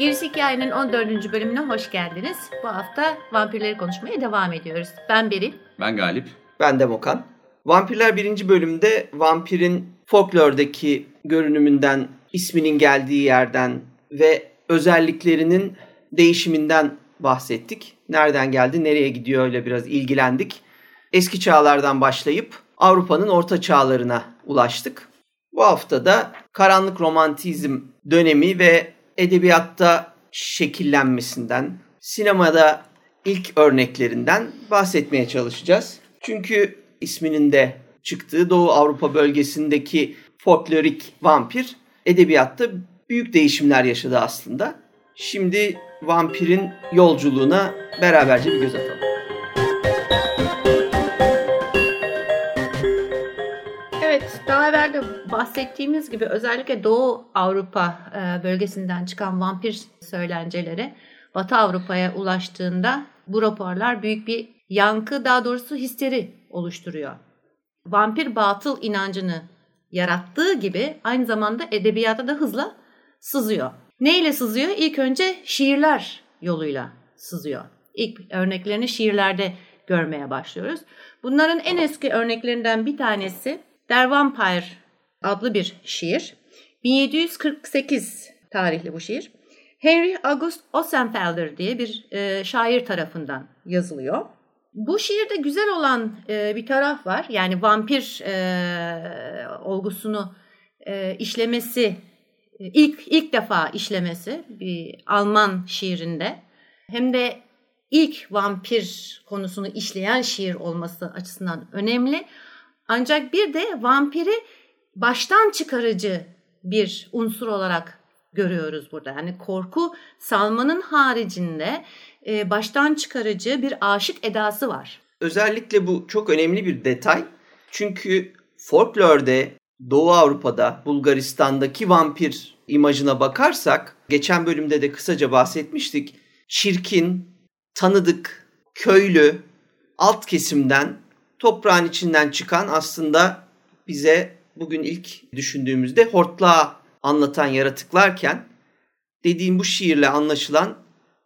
Gerisi Hikayenin 14. bölümüne hoş geldiniz. Bu hafta vampirleri konuşmaya devam ediyoruz. Ben Beril. Ben Galip. Ben de Mokan. Vampirler birinci bölümde vampirin folklordaki görünümünden, isminin geldiği yerden ve özelliklerinin değişiminden bahsettik. Nereden geldi, nereye gidiyor öyle biraz ilgilendik. Eski çağlardan başlayıp Avrupa'nın orta çağlarına ulaştık. Bu hafta da karanlık romantizm dönemi ve edebiyatta şekillenmesinden, sinemada ilk örneklerinden bahsetmeye çalışacağız. Çünkü isminin de çıktığı Doğu Avrupa bölgesindeki folklorik vampir edebiyatta büyük değişimler yaşadı aslında. Şimdi vampirin yolculuğuna beraberce bir göz atalım. Bahsettiğimiz gibi özellikle Doğu Avrupa e, bölgesinden çıkan vampir söylenceleri Batı Avrupa'ya ulaştığında bu raporlar büyük bir yankı, daha doğrusu histeri oluşturuyor. Vampir batıl inancını yarattığı gibi aynı zamanda edebiyata da hızla sızıyor. Neyle sızıyor? İlk önce şiirler yoluyla sızıyor. İlk örneklerini şiirlerde görmeye başlıyoruz. Bunların en eski örneklerinden bir tanesi Der Vampire adlı bir şiir. 1748 tarihli bu şiir. Henry August Ossenfelder diye bir e, şair tarafından yazılıyor. Bu şiirde güzel olan e, bir taraf var. Yani vampir e, olgusunu e, işlemesi, e, ilk ilk defa işlemesi bir Alman şiirinde. Hem de ilk vampir konusunu işleyen şiir olması açısından önemli. Ancak bir de vampiri baştan çıkarıcı bir unsur olarak görüyoruz burada. Yani korku salmanın haricinde e, baştan çıkarıcı bir aşık edası var. Özellikle bu çok önemli bir detay. Çünkü folklorde Doğu Avrupa'da, Bulgaristan'daki vampir imajına bakarsak, geçen bölümde de kısaca bahsetmiştik. Çirkin, tanıdık, köylü, alt kesimden, toprağın içinden çıkan aslında bize bugün ilk düşündüğümüzde hortlağı anlatan yaratıklarken dediğim bu şiirle anlaşılan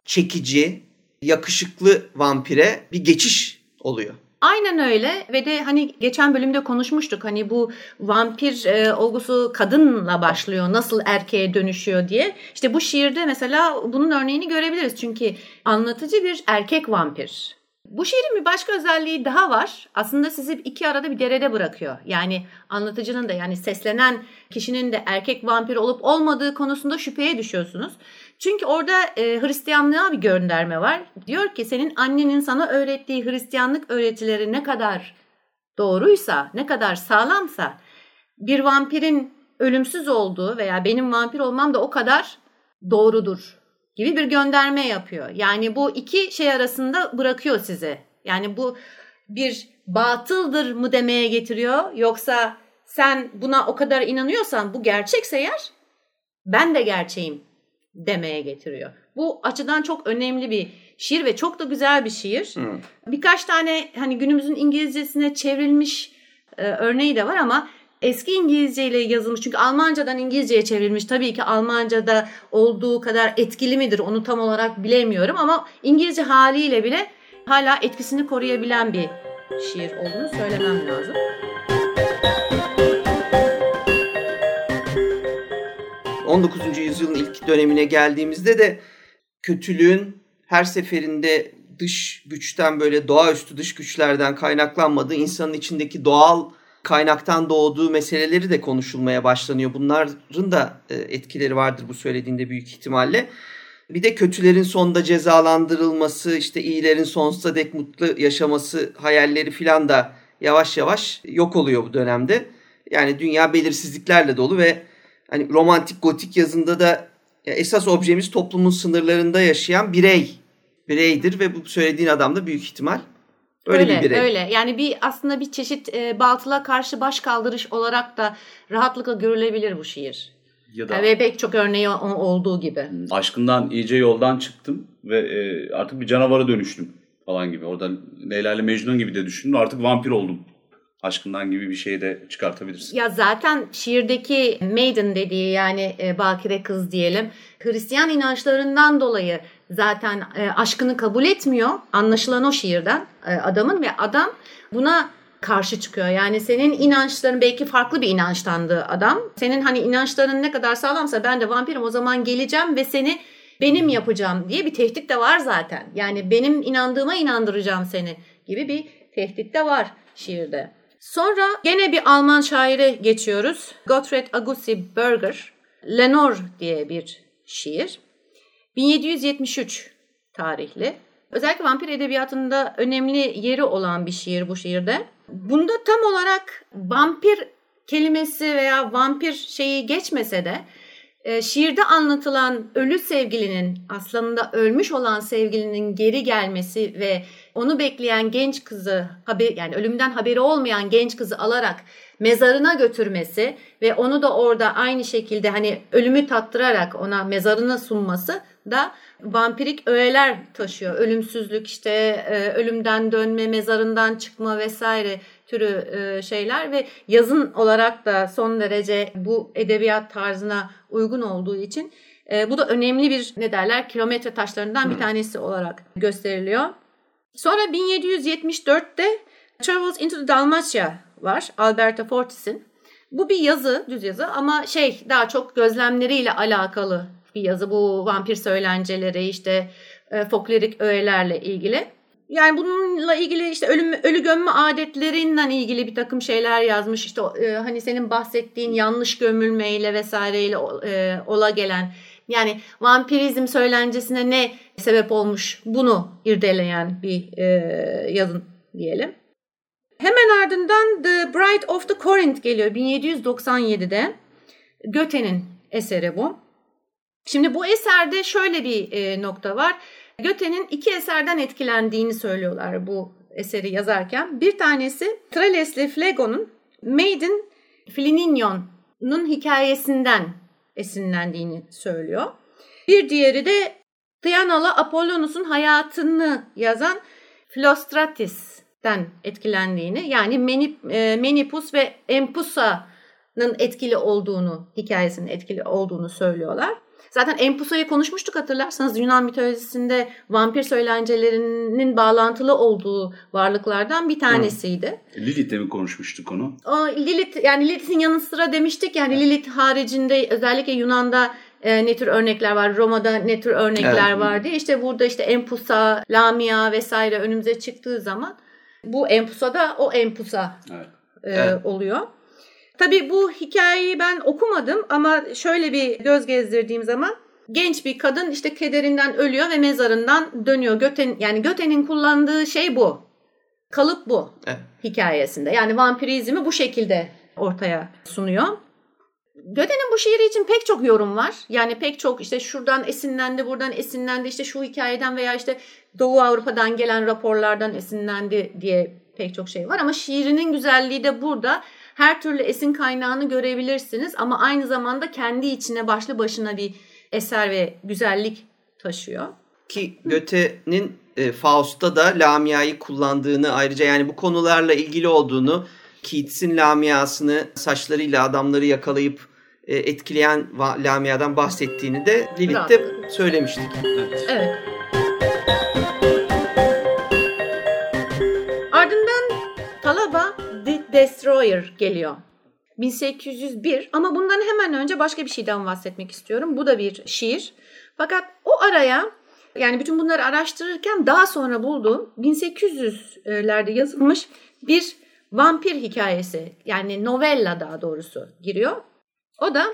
çekici, yakışıklı vampire bir geçiş oluyor. Aynen öyle ve de hani geçen bölümde konuşmuştuk hani bu vampir e, olgusu kadınla başlıyor nasıl erkeğe dönüşüyor diye. İşte bu şiirde mesela bunun örneğini görebiliriz çünkü anlatıcı bir erkek vampir. Bu şiirin bir başka özelliği daha var. Aslında sizi iki arada bir derede bırakıyor. Yani anlatıcının da yani seslenen kişinin de erkek vampir olup olmadığı konusunda şüpheye düşüyorsunuz. Çünkü orada e, Hristiyanlığa bir gönderme var. Diyor ki senin annenin sana öğrettiği Hristiyanlık öğretileri ne kadar doğruysa, ne kadar sağlamsa bir vampirin ölümsüz olduğu veya benim vampir olmam da o kadar doğrudur gibi bir gönderme yapıyor. Yani bu iki şey arasında bırakıyor sizi. Yani bu bir batıldır mı demeye getiriyor yoksa sen buna o kadar inanıyorsan bu gerçekse eğer ben de gerçeğim demeye getiriyor. Bu açıdan çok önemli bir şiir ve çok da güzel bir şiir. Hmm. Birkaç tane hani günümüzün İngilizcesine çevrilmiş e, örneği de var ama eski İngilizce ile yazılmış çünkü Almancadan İngilizceye çevrilmiş. Tabii ki Almanca'da olduğu kadar etkili midir onu tam olarak bilemiyorum ama İngilizce haliyle bile hala etkisini koruyabilen bir şiir olduğunu söylemem lazım. 19. yüzyılın ilk dönemine geldiğimizde de kötülüğün her seferinde dış güçten böyle doğaüstü dış güçlerden kaynaklanmadığı insanın içindeki doğal kaynaktan doğduğu meseleleri de konuşulmaya başlanıyor. Bunların da e, etkileri vardır bu söylediğinde büyük ihtimalle. Bir de kötülerin sonunda cezalandırılması, işte iyilerin sonsuza dek mutlu yaşaması hayalleri filan da yavaş yavaş yok oluyor bu dönemde. Yani dünya belirsizliklerle dolu ve hani romantik gotik yazında da esas objemiz toplumun sınırlarında yaşayan birey bireydir ve bu söylediğin adam da büyük ihtimal öyle, öyle bir birey. Öyle yani bir aslında bir çeşit e, batıla karşı baş kaldırış olarak da rahatlıkla görülebilir bu şiir. Ya da ve pek çok örneği olduğu gibi. Aşkından iyice yoldan çıktım ve e, artık bir canavara dönüştüm falan gibi. Orada Leyla ile Mecnun gibi de düşündüm. Artık vampir oldum aşkından gibi bir şey de çıkartabilirsin. Ya zaten şiirdeki maiden dediği yani e, bakire kız diyelim Hristiyan inançlarından dolayı zaten e, aşkını kabul etmiyor. Anlaşılan o şiirden e, adamın ve adam buna karşı çıkıyor. Yani senin inançların belki farklı bir inançtandı adam. Senin hani inançların ne kadar sağlamsa ben de vampirim o zaman geleceğim ve seni benim yapacağım diye bir tehdit de var zaten. Yani benim inandığıma inandıracağım seni gibi bir tehdit de var şiirde. Sonra gene bir Alman şaire geçiyoruz. Gottfried Augustin Berger, Lenore diye bir şiir. 1773 tarihli. Özellikle vampir edebiyatında önemli yeri olan bir şiir bu şiirde. Bunda tam olarak vampir kelimesi veya vampir şeyi geçmese de e, şiirde anlatılan ölü sevgilinin aslında ölmüş olan sevgilinin geri gelmesi ve onu bekleyen genç kızı haber yani ölümden haberi olmayan genç kızı alarak mezarına götürmesi ve onu da orada aynı şekilde hani ölümü tattırarak ona mezarına sunması da vampirik öğeler taşıyor. Ölümsüzlük işte e, ölümden dönme, mezarından çıkma vesaire türü e, şeyler ve yazın olarak da son derece bu edebiyat tarzına uygun olduğu için e, bu da önemli bir ne derler kilometre taşlarından bir tanesi olarak gösteriliyor. Sonra 1774'te Travels into the Dalmatia var Alberta Fortis'in. Bu bir yazı, düz yazı ama şey daha çok gözlemleriyle alakalı bir yazı. Bu vampir söylenceleri işte e, folklorik öğelerle ilgili. Yani bununla ilgili işte ölüm, ölü gömme adetlerinden ilgili bir takım şeyler yazmış. İşte e, hani senin bahsettiğin yanlış gömülmeyle vesaireyle e, ola gelen yani vampirizm söylencesine ne sebep olmuş bunu irdeleyen bir e, yazın diyelim. Hemen ardından The Bride of the Corinth geliyor 1797'de. Goethe'nin eseri bu. Şimdi bu eserde şöyle bir e, nokta var. Goethe'nin iki eserden etkilendiğini söylüyorlar bu eseri yazarken. Bir tanesi Trales'le Flego'nun Maiden Flinignon'un hikayesinden esinlendiğini söylüyor. Bir diğeri de Dianalı Apollonus'un hayatını yazan Philostratis'ten etkilendiğini yani Menip, e, Menipus ve Empusa'nın etkili olduğunu, hikayesinin etkili olduğunu söylüyorlar. Zaten Empusa'yı konuşmuştuk hatırlarsanız Yunan mitolojisinde vampir söylencelerinin bağlantılı olduğu varlıklardan bir tanesiydi. Lilith'le mi konuşmuştuk onu? O Lilith yani Lilith'in yanı sıra demiştik yani Lilith haricinde özellikle Yunan'da e, ne tür örnekler var, Roma'da ne tür örnekler evet. var diye. İşte burada işte Empusa, Lamia vesaire önümüze çıktığı zaman bu Empusa da o Empusa evet. E, evet. oluyor. Tabii bu hikayeyi ben okumadım ama şöyle bir göz gezdirdiğim zaman genç bir kadın işte kederinden ölüyor ve mezarından dönüyor. Göten yani Göte'nin kullandığı şey bu. Kalıp bu evet. hikayesinde. Yani vampirizmi bu şekilde ortaya sunuyor. Göte'nin bu şiiri için pek çok yorum var. Yani pek çok işte şuradan esinlendi, buradan esinlendi, işte şu hikayeden veya işte Doğu Avrupa'dan gelen raporlardan esinlendi diye pek çok şey var. Ama şiirinin güzelliği de burada her türlü esin kaynağını görebilirsiniz ama aynı zamanda kendi içine başlı başına bir eser ve güzellik taşıyor. Ki Göte'nin e, Faust'ta da Lamia'yı kullandığını ayrıca yani bu konularla ilgili olduğunu Keats'in Lamia'sını saçlarıyla adamları yakalayıp e, etkileyen Lamia'dan bahsettiğini de Lilith'te söylemiştik. Evet. evet. Ardından Talaba Destroyer geliyor. 1801 ama bundan hemen önce başka bir şeyden bahsetmek istiyorum. Bu da bir şiir. Fakat o araya yani bütün bunları araştırırken daha sonra bulduğum 1800'lerde yazılmış bir vampir hikayesi yani novella daha doğrusu giriyor. O da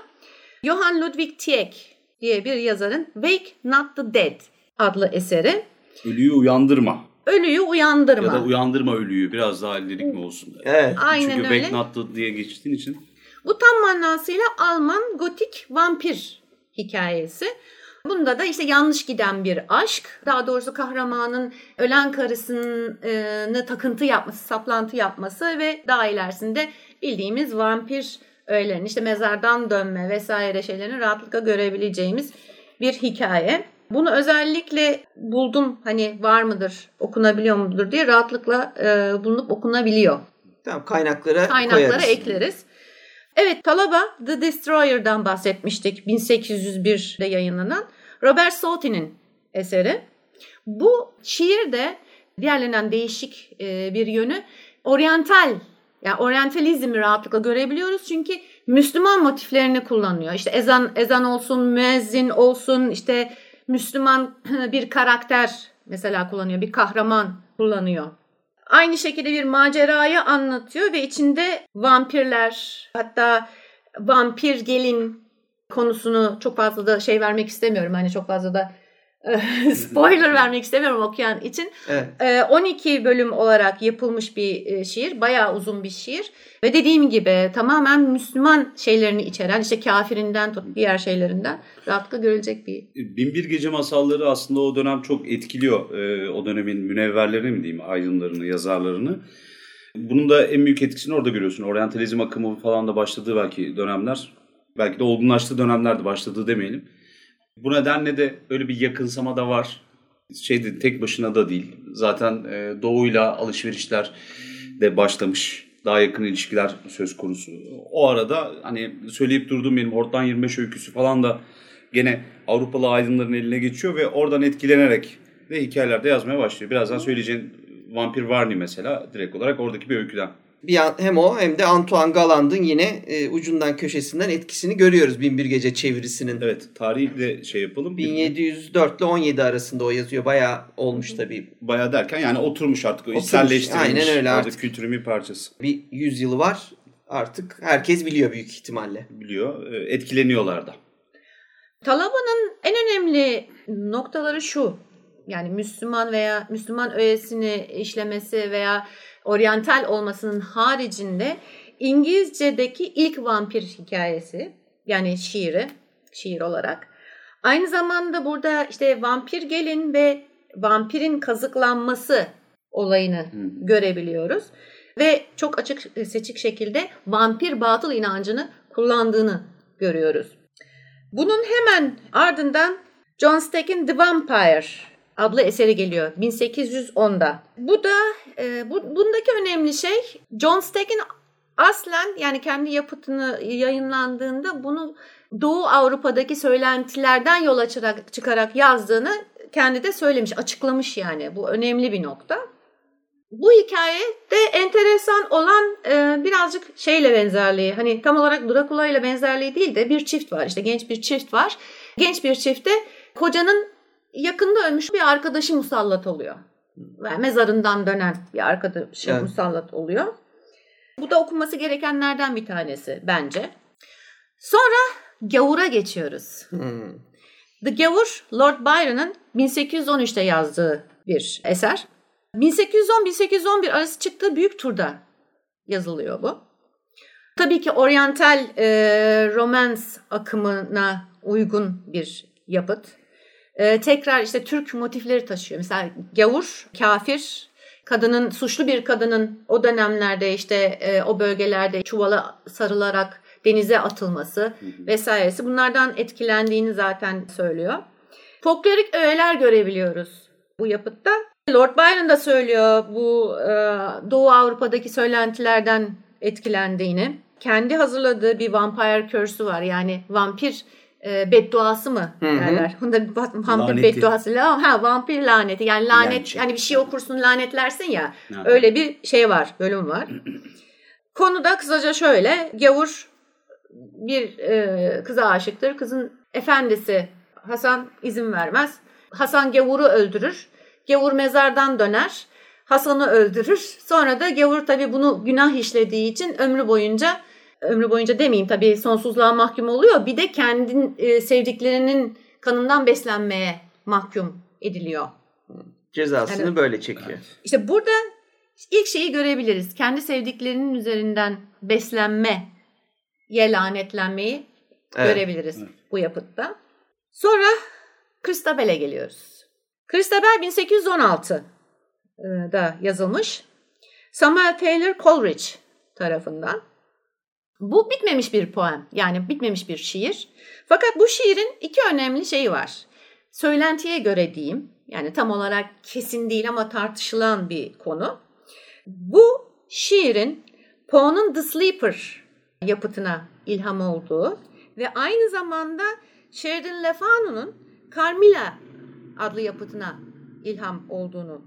Johann Ludwig Tieck diye bir yazarın Wake Not the Dead adlı eseri. Ölüyü uyandırma. Ölüyü uyandırma. Ya da uyandırma ölüyü biraz daha lirik mi olsun? Evet. Aynen Çünkü öyle. Wake Not the diye geçtiğin için. Bu tam manasıyla Alman gotik vampir hikayesi. Bunda da işte yanlış giden bir aşk, daha doğrusu kahramanın ölen karısını takıntı yapması, saplantı yapması ve daha ilerisinde bildiğimiz vampir öğelerin işte mezardan dönme vesaire şeylerini rahatlıkla görebileceğimiz bir hikaye. Bunu özellikle buldum hani var mıdır, okunabiliyor mudur diye rahatlıkla e, bulunup okunabiliyor Tamam kaynaklara, kaynaklara koyarız. ekleriz. Evet Talaba The Destroyer'dan bahsetmiştik 1801'de yayınlanan Robert Sauty'nin eseri. Bu şiir de diğerlerinden değişik e, bir yönü oryantal yani oryantalizmi rahatlıkla görebiliyoruz çünkü Müslüman motiflerini kullanıyor. İşte ezan ezan olsun, müezzin olsun, işte Müslüman bir karakter mesela kullanıyor, bir kahraman kullanıyor. Aynı şekilde bir macerayı anlatıyor ve içinde vampirler hatta vampir gelin konusunu çok fazla da şey vermek istemiyorum. Hani çok fazla da spoiler vermek istemiyorum okuyan için. Evet. 12 bölüm olarak yapılmış bir şiir. Bayağı uzun bir şiir. Ve dediğim gibi tamamen Müslüman şeylerini içeren işte kafirinden tut diğer şeylerinden rahatlıkla görülecek bir. Binbir Gece masalları aslında o dönem çok etkiliyor. O dönemin münevverlerini mi diyeyim aydınlarını, yazarlarını. Bunun da en büyük etkisini orada görüyorsun. Oryantalizm akımı falan da başladığı belki dönemler. Belki de olgunlaştığı dönemlerde başladığı demeyelim. Bu nedenle de öyle bir yakınsama da var. Şeydi tek başına da değil. Zaten e, doğuyla alışverişler de başlamış. Daha yakın ilişkiler söz konusu. O arada hani söyleyip durduğum benim Hortlan 25 öyküsü falan da gene Avrupalı aydınların eline geçiyor ve oradan etkilenerek de hikayelerde yazmaya başlıyor. Birazdan söyleyeceğin Vampir Varney mesela direkt olarak oradaki bir öyküden. Bir an, hem o hem de Antoine Galland'ın yine e, ucundan köşesinden etkisini görüyoruz Binbir Gece çevirisinin. Evet tarihi de şey yapalım. 1704 ile 17 arasında o yazıyor. Bayağı olmuş tabii. Bayağı derken yani oturmuş artık. O içselleştirilmiş. Aynen öyle artık. artık. kültürün bir parçası. Bir yüzyılı var. Artık herkes biliyor büyük ihtimalle. Biliyor. Etkileniyorlar da. Talaba'nın en önemli noktaları şu. Yani Müslüman veya Müslüman öğesini işlemesi veya oryantal olmasının haricinde İngilizce'deki ilk vampir hikayesi yani şiiri, şiir olarak. Aynı zamanda burada işte vampir gelin ve vampirin kazıklanması olayını hmm. görebiliyoruz. Ve çok açık seçik şekilde vampir batıl inancını kullandığını görüyoruz. Bunun hemen ardından John Steck'in The Vampire adlı eseri geliyor 1810'da. Bu da e, bu, bundaki önemli şey John Steck'in aslen yani kendi yapıtını yayınlandığında bunu Doğu Avrupa'daki söylentilerden yola çıkarak, çıkarak yazdığını kendi de söylemiş, açıklamış yani. Bu önemli bir nokta. Bu hikaye de enteresan olan e, birazcık şeyle benzerliği. Hani tam olarak Dracula ile benzerliği değil de bir çift var. İşte genç bir çift var. Genç bir çifte kocanın yakında ölmüş bir arkadaşı musallat oluyor. Yani mezarından dönen bir arkadaşı evet. musallat oluyor. Bu da okunması gerekenlerden bir tanesi bence. Sonra Gavur'a geçiyoruz. Hmm. The Gavur, Lord Byron'ın 1813'te yazdığı bir eser. 1810-1811 arası çıktığı büyük turda yazılıyor bu. Tabii ki oryantal e, romans akımına uygun bir yapıt. E, tekrar işte Türk motifleri taşıyor. Mesela gavur, kafir, kadının suçlu bir kadının o dönemlerde işte e, o bölgelerde çuvala sarılarak denize atılması vesairesi bunlardan etkilendiğini zaten söylüyor. Folklorik öğeler görebiliyoruz bu yapıtta. Lord Byron da söylüyor bu e, Doğu Avrupa'daki söylentilerden etkilendiğini. Kendi hazırladığı bir vampire curse'ü var. Yani vampir e, bedduası mı derler. Bunda vampir laneti. bedduası. Ha vampir laneti. Yani lanet yani, hani bir şey okursun lanetlersin ya. Ha. Öyle bir şey var, bölüm var. Konu da kısaca şöyle. Gavur bir e, kıza aşıktır. Kızın efendisi Hasan izin vermez. Hasan gavuru öldürür. Gavur mezardan döner. Hasan'ı öldürür. Sonra da gavur tabii bunu günah işlediği için ömrü boyunca ömrü boyunca demeyeyim tabii sonsuzluğa mahkum oluyor. Bir de kendi e, sevdiklerinin kanından beslenmeye mahkum ediliyor. Cezasını yani, böyle çekiyor. İşte burada ilk şeyi görebiliriz. Kendi sevdiklerinin üzerinden beslenme ye lanetlenmeyi evet. görebiliriz evet. bu yapıtta. Sonra Christabel'e geliyoruz. Christabel 1816'da yazılmış. Samuel Taylor Coleridge tarafından. Bu bitmemiş bir poem yani bitmemiş bir şiir. Fakat bu şiirin iki önemli şeyi var. Söylentiye göre diyeyim yani tam olarak kesin değil ama tartışılan bir konu. Bu şiirin Poe'nun The Sleeper yapıtına ilham olduğu ve aynı zamanda Sheridan Le Fanu'nun Carmilla adlı yapıtına ilham olduğunu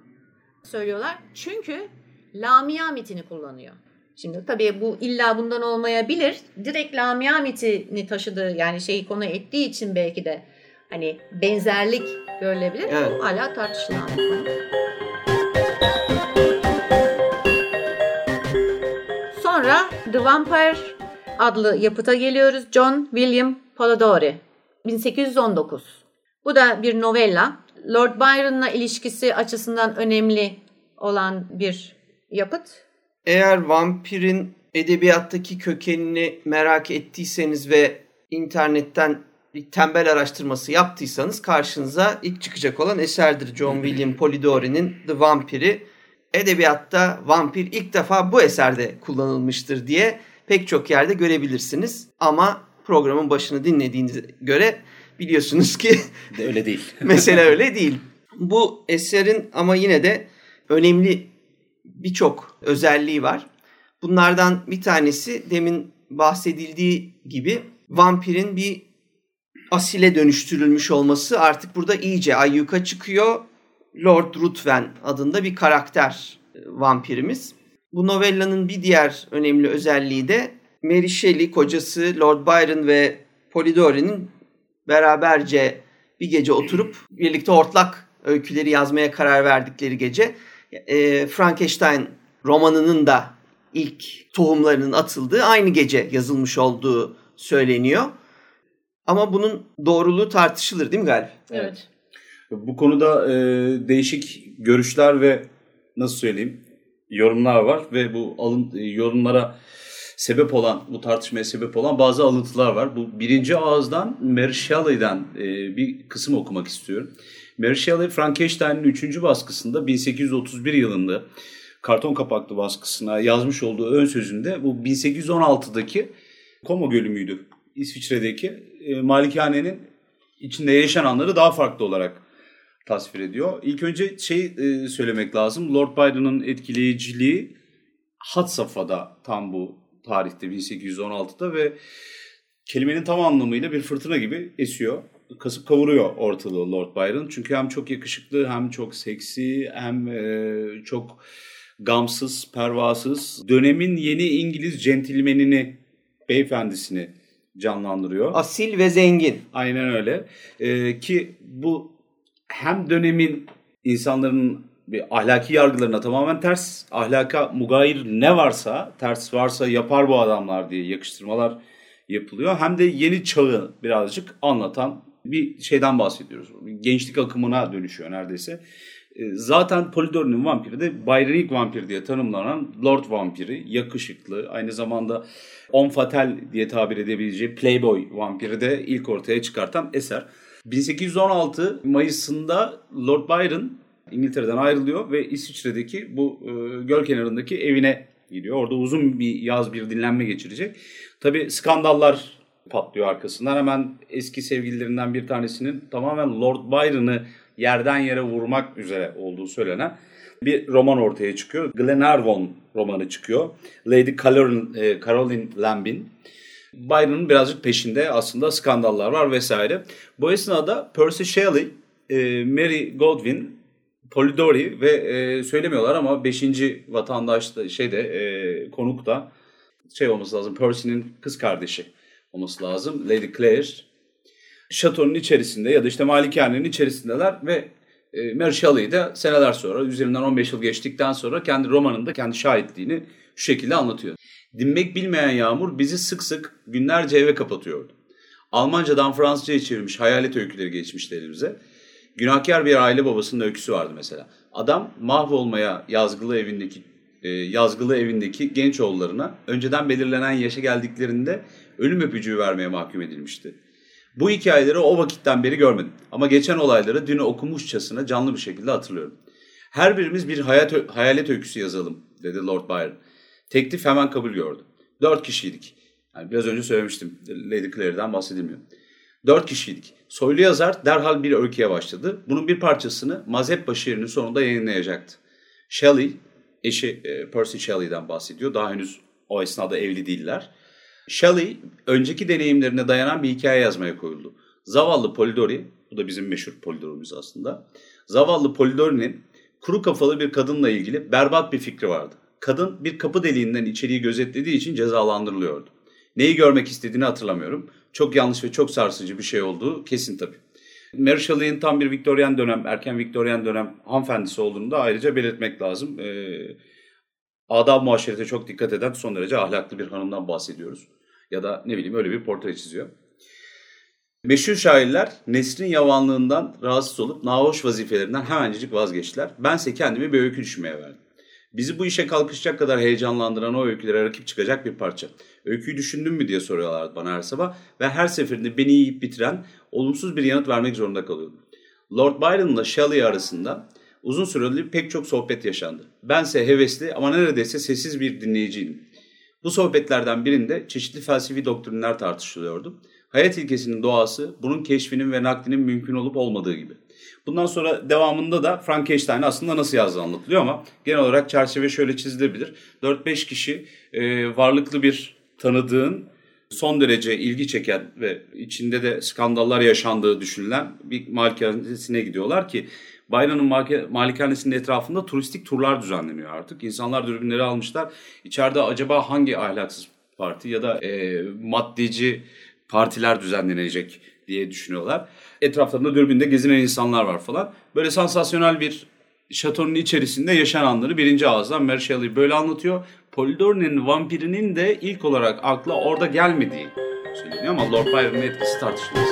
söylüyorlar. Çünkü Lamia mitini kullanıyor. Şimdi tabii bu illa bundan olmayabilir. Direkt Lamia mitini taşıdığı yani şeyi konu ettiği için belki de hani benzerlik görülebilir. Evet. Bu hala tartışılan bir konu. Sonra The Vampire adlı yapıta geliyoruz. John William Polidori. 1819. Bu da bir novella. Lord Byron'la ilişkisi açısından önemli olan bir yapıt. Eğer vampirin edebiyattaki kökenini merak ettiyseniz ve internetten bir tembel araştırması yaptıysanız karşınıza ilk çıkacak olan eserdir John William Polidori'nin The Vampir'i. Edebiyatta vampir ilk defa bu eserde kullanılmıştır diye pek çok yerde görebilirsiniz. Ama programın başını dinlediğinize göre biliyorsunuz ki öyle değil. Mesele öyle değil. Bu eserin ama yine de önemli birçok özelliği var. Bunlardan bir tanesi demin bahsedildiği gibi vampirin bir asile dönüştürülmüş olması artık burada iyice ayyuka çıkıyor. Lord Ruthven adında bir karakter e, vampirimiz. Bu novellanın bir diğer önemli özelliği de Mary Shelley kocası Lord Byron ve Polidori'nin beraberce bir gece oturup birlikte ortak öyküleri yazmaya karar verdikleri gece e, Frankenstein romanının da ilk tohumlarının atıldığı aynı gece yazılmış olduğu söyleniyor. Ama bunun doğruluğu tartışılır değil mi Galip? Evet. Bu konuda e, değişik görüşler ve nasıl söyleyeyim yorumlar var ve bu alın e, yorumlara sebep olan bu tartışmaya sebep olan bazı alıntılar var. Bu birinci ağızdan Mary Shelley'den e, bir kısım okumak istiyorum. Mary Shelley Frankenstein'in 3. baskısında 1831 yılında karton kapaklı baskısına yazmış olduğu ön sözünde bu 1816'daki Como Gölü müydü? İsviçre'deki e, malikanenin içinde yaşananları daha farklı olarak tasvir ediyor. İlk önce şey e, söylemek lazım. Lord Byron'ın etkileyiciliği had safhada tam bu tarihte 1816'da ve kelimenin tam anlamıyla bir fırtına gibi esiyor. Kasıp kavuruyor ortalığı Lord Byron. Çünkü hem çok yakışıklı hem çok seksi hem e, çok gamsız, pervasız. Dönemin yeni İngiliz centilmenini, beyefendisini canlandırıyor. Asil ve zengin. Aynen öyle. Ee, ki bu hem dönemin insanların bir ahlaki yargılarına tamamen ters, ahlaka mugayir ne varsa, ters varsa yapar bu adamlar diye yakıştırmalar yapılıyor. Hem de yeni çağı birazcık anlatan bir şeyden bahsediyoruz. Gençlik akımına dönüşüyor neredeyse. Ee, Zaten Polidori'nin vampiri de Byronik vampir diye tanımlanan Lord vampiri. Yakışıklı, aynı zamanda on fatal diye tabir edebileceği Playboy vampiri de ilk ortaya çıkartan eser. 1816 Mayıs'ında Lord Byron İngiltere'den ayrılıyor ve İsviçre'deki bu e, göl kenarındaki evine gidiyor. Orada uzun bir yaz bir dinlenme geçirecek. Tabii skandallar patlıyor arkasından. Hemen eski sevgililerinden bir tanesinin tamamen Lord Byron'ı yerden yere vurmak üzere olduğu söylenen bir roman ortaya çıkıyor. Glenarvon romanı çıkıyor. Lady Caroline, e, Caroline Lambin. Byron'ın birazcık peşinde aslında skandallar var vesaire. Bu esnada Percy Shelley, e, Mary Godwin, Polidori ve e, söylemiyorlar ama 5. vatandaş da şeyde konuk da şey olması lazım. Percy'nin kız kardeşi olması lazım. Lady Claire. Şatonun içerisinde ya da işte malikanenin içerisindeler ve e, Mary Shelley de seneler sonra üzerinden 15 yıl geçtikten sonra kendi romanında kendi şahitliğini şu şekilde anlatıyor. Dinmek bilmeyen Yağmur bizi sık sık günlerce eve kapatıyordu. Almancadan Fransızca'ya çevirmiş hayalet öyküleri geçmişti elimize. Günahkar bir aile babasının öyküsü vardı mesela. Adam mahvolmaya yazgılı evindeki e, yazgılı evindeki genç oğullarına önceden belirlenen yaşa geldiklerinde ölüm öpücüğü vermeye mahkum edilmişti. Bu hikayeleri o vakitten beri görmedim ama geçen olayları dün okumuşçasına canlı bir şekilde hatırlıyorum. Her birimiz bir hayat, hayalet öyküsü yazalım dedi Lord Byron. Teklif hemen kabul gördü. Dört kişiydik. Yani biraz önce söylemiştim. Lady Claire'den bahsedilmiyor. Dört kişiydik. Soylu yazar derhal bir öyküye başladı. Bunun bir parçasını Mazhep şiirinin sonunda yayınlayacaktı. Shelley, eşi e, Percy Shelley'den bahsediyor. Daha henüz O esnada evli değiller. Shelley önceki deneyimlerine dayanan bir hikaye yazmaya koyuldu. Zavallı Polidori, bu da bizim meşhur Polidori'miz aslında. Zavallı Polidori'nin kuru kafalı bir kadınla ilgili berbat bir fikri vardı. Kadın bir kapı deliğinden içeriği gözetlediği için cezalandırılıyordu. Neyi görmek istediğini hatırlamıyorum. Çok yanlış ve çok sarsıcı bir şey olduğu kesin tabii. Mary Shelley'in tam bir Victorian dönem, erken Victorian dönem hanımefendisi olduğunu da ayrıca belirtmek lazım. Ee, adab muaşerete çok dikkat eden son derece ahlaklı bir hanımdan bahsediyoruz. Ya da ne bileyim öyle bir portre çiziyor. Meşhur şairler Nesrin yavanlığından rahatsız olup nahoş vazifelerinden hemencecik vazgeçtiler. Bense kendimi bir öykü düşmeye verdim. Bizi bu işe kalkışacak kadar heyecanlandıran o öykülere rakip çıkacak bir parça. Öyküyü düşündün mü diye soruyorlardı bana her sabah ve her seferinde beni yiyip bitiren olumsuz bir yanıt vermek zorunda kalıyordum. Lord Byron'la Shelley arasında uzun süreli pek çok sohbet yaşandı. Bense hevesli ama neredeyse sessiz bir dinleyiciydim. Bu sohbetlerden birinde çeşitli felsefi doktrinler tartışılıyordu. Hayat ilkesinin doğası bunun keşfinin ve naklinin mümkün olup olmadığı gibi. Bundan sonra devamında da Frankenstein aslında nasıl yazdığı anlatılıyor ama genel olarak çerçeve şöyle çizilebilir. 4-5 kişi e, varlıklı bir tanıdığın son derece ilgi çeken ve içinde de skandallar yaşandığı düşünülen bir malikanesine gidiyorlar ki Byron'ın malikanesinin etrafında turistik turlar düzenleniyor artık. İnsanlar dürbünleri almışlar. İçeride acaba hangi ahlaksız parti ya da e, maddeci partiler düzenlenecek diye düşünüyorlar. Etraflarında dürbünde gezinen insanlar var falan. Böyle sansasyonel bir şatonun içerisinde yaşananları birinci ağızdan Mary Shelley böyle anlatıyor. Polidori'nin vampirinin de ilk olarak akla orada gelmediği söyleniyor ama Lord Byron'ın etkisi tartışılmaz.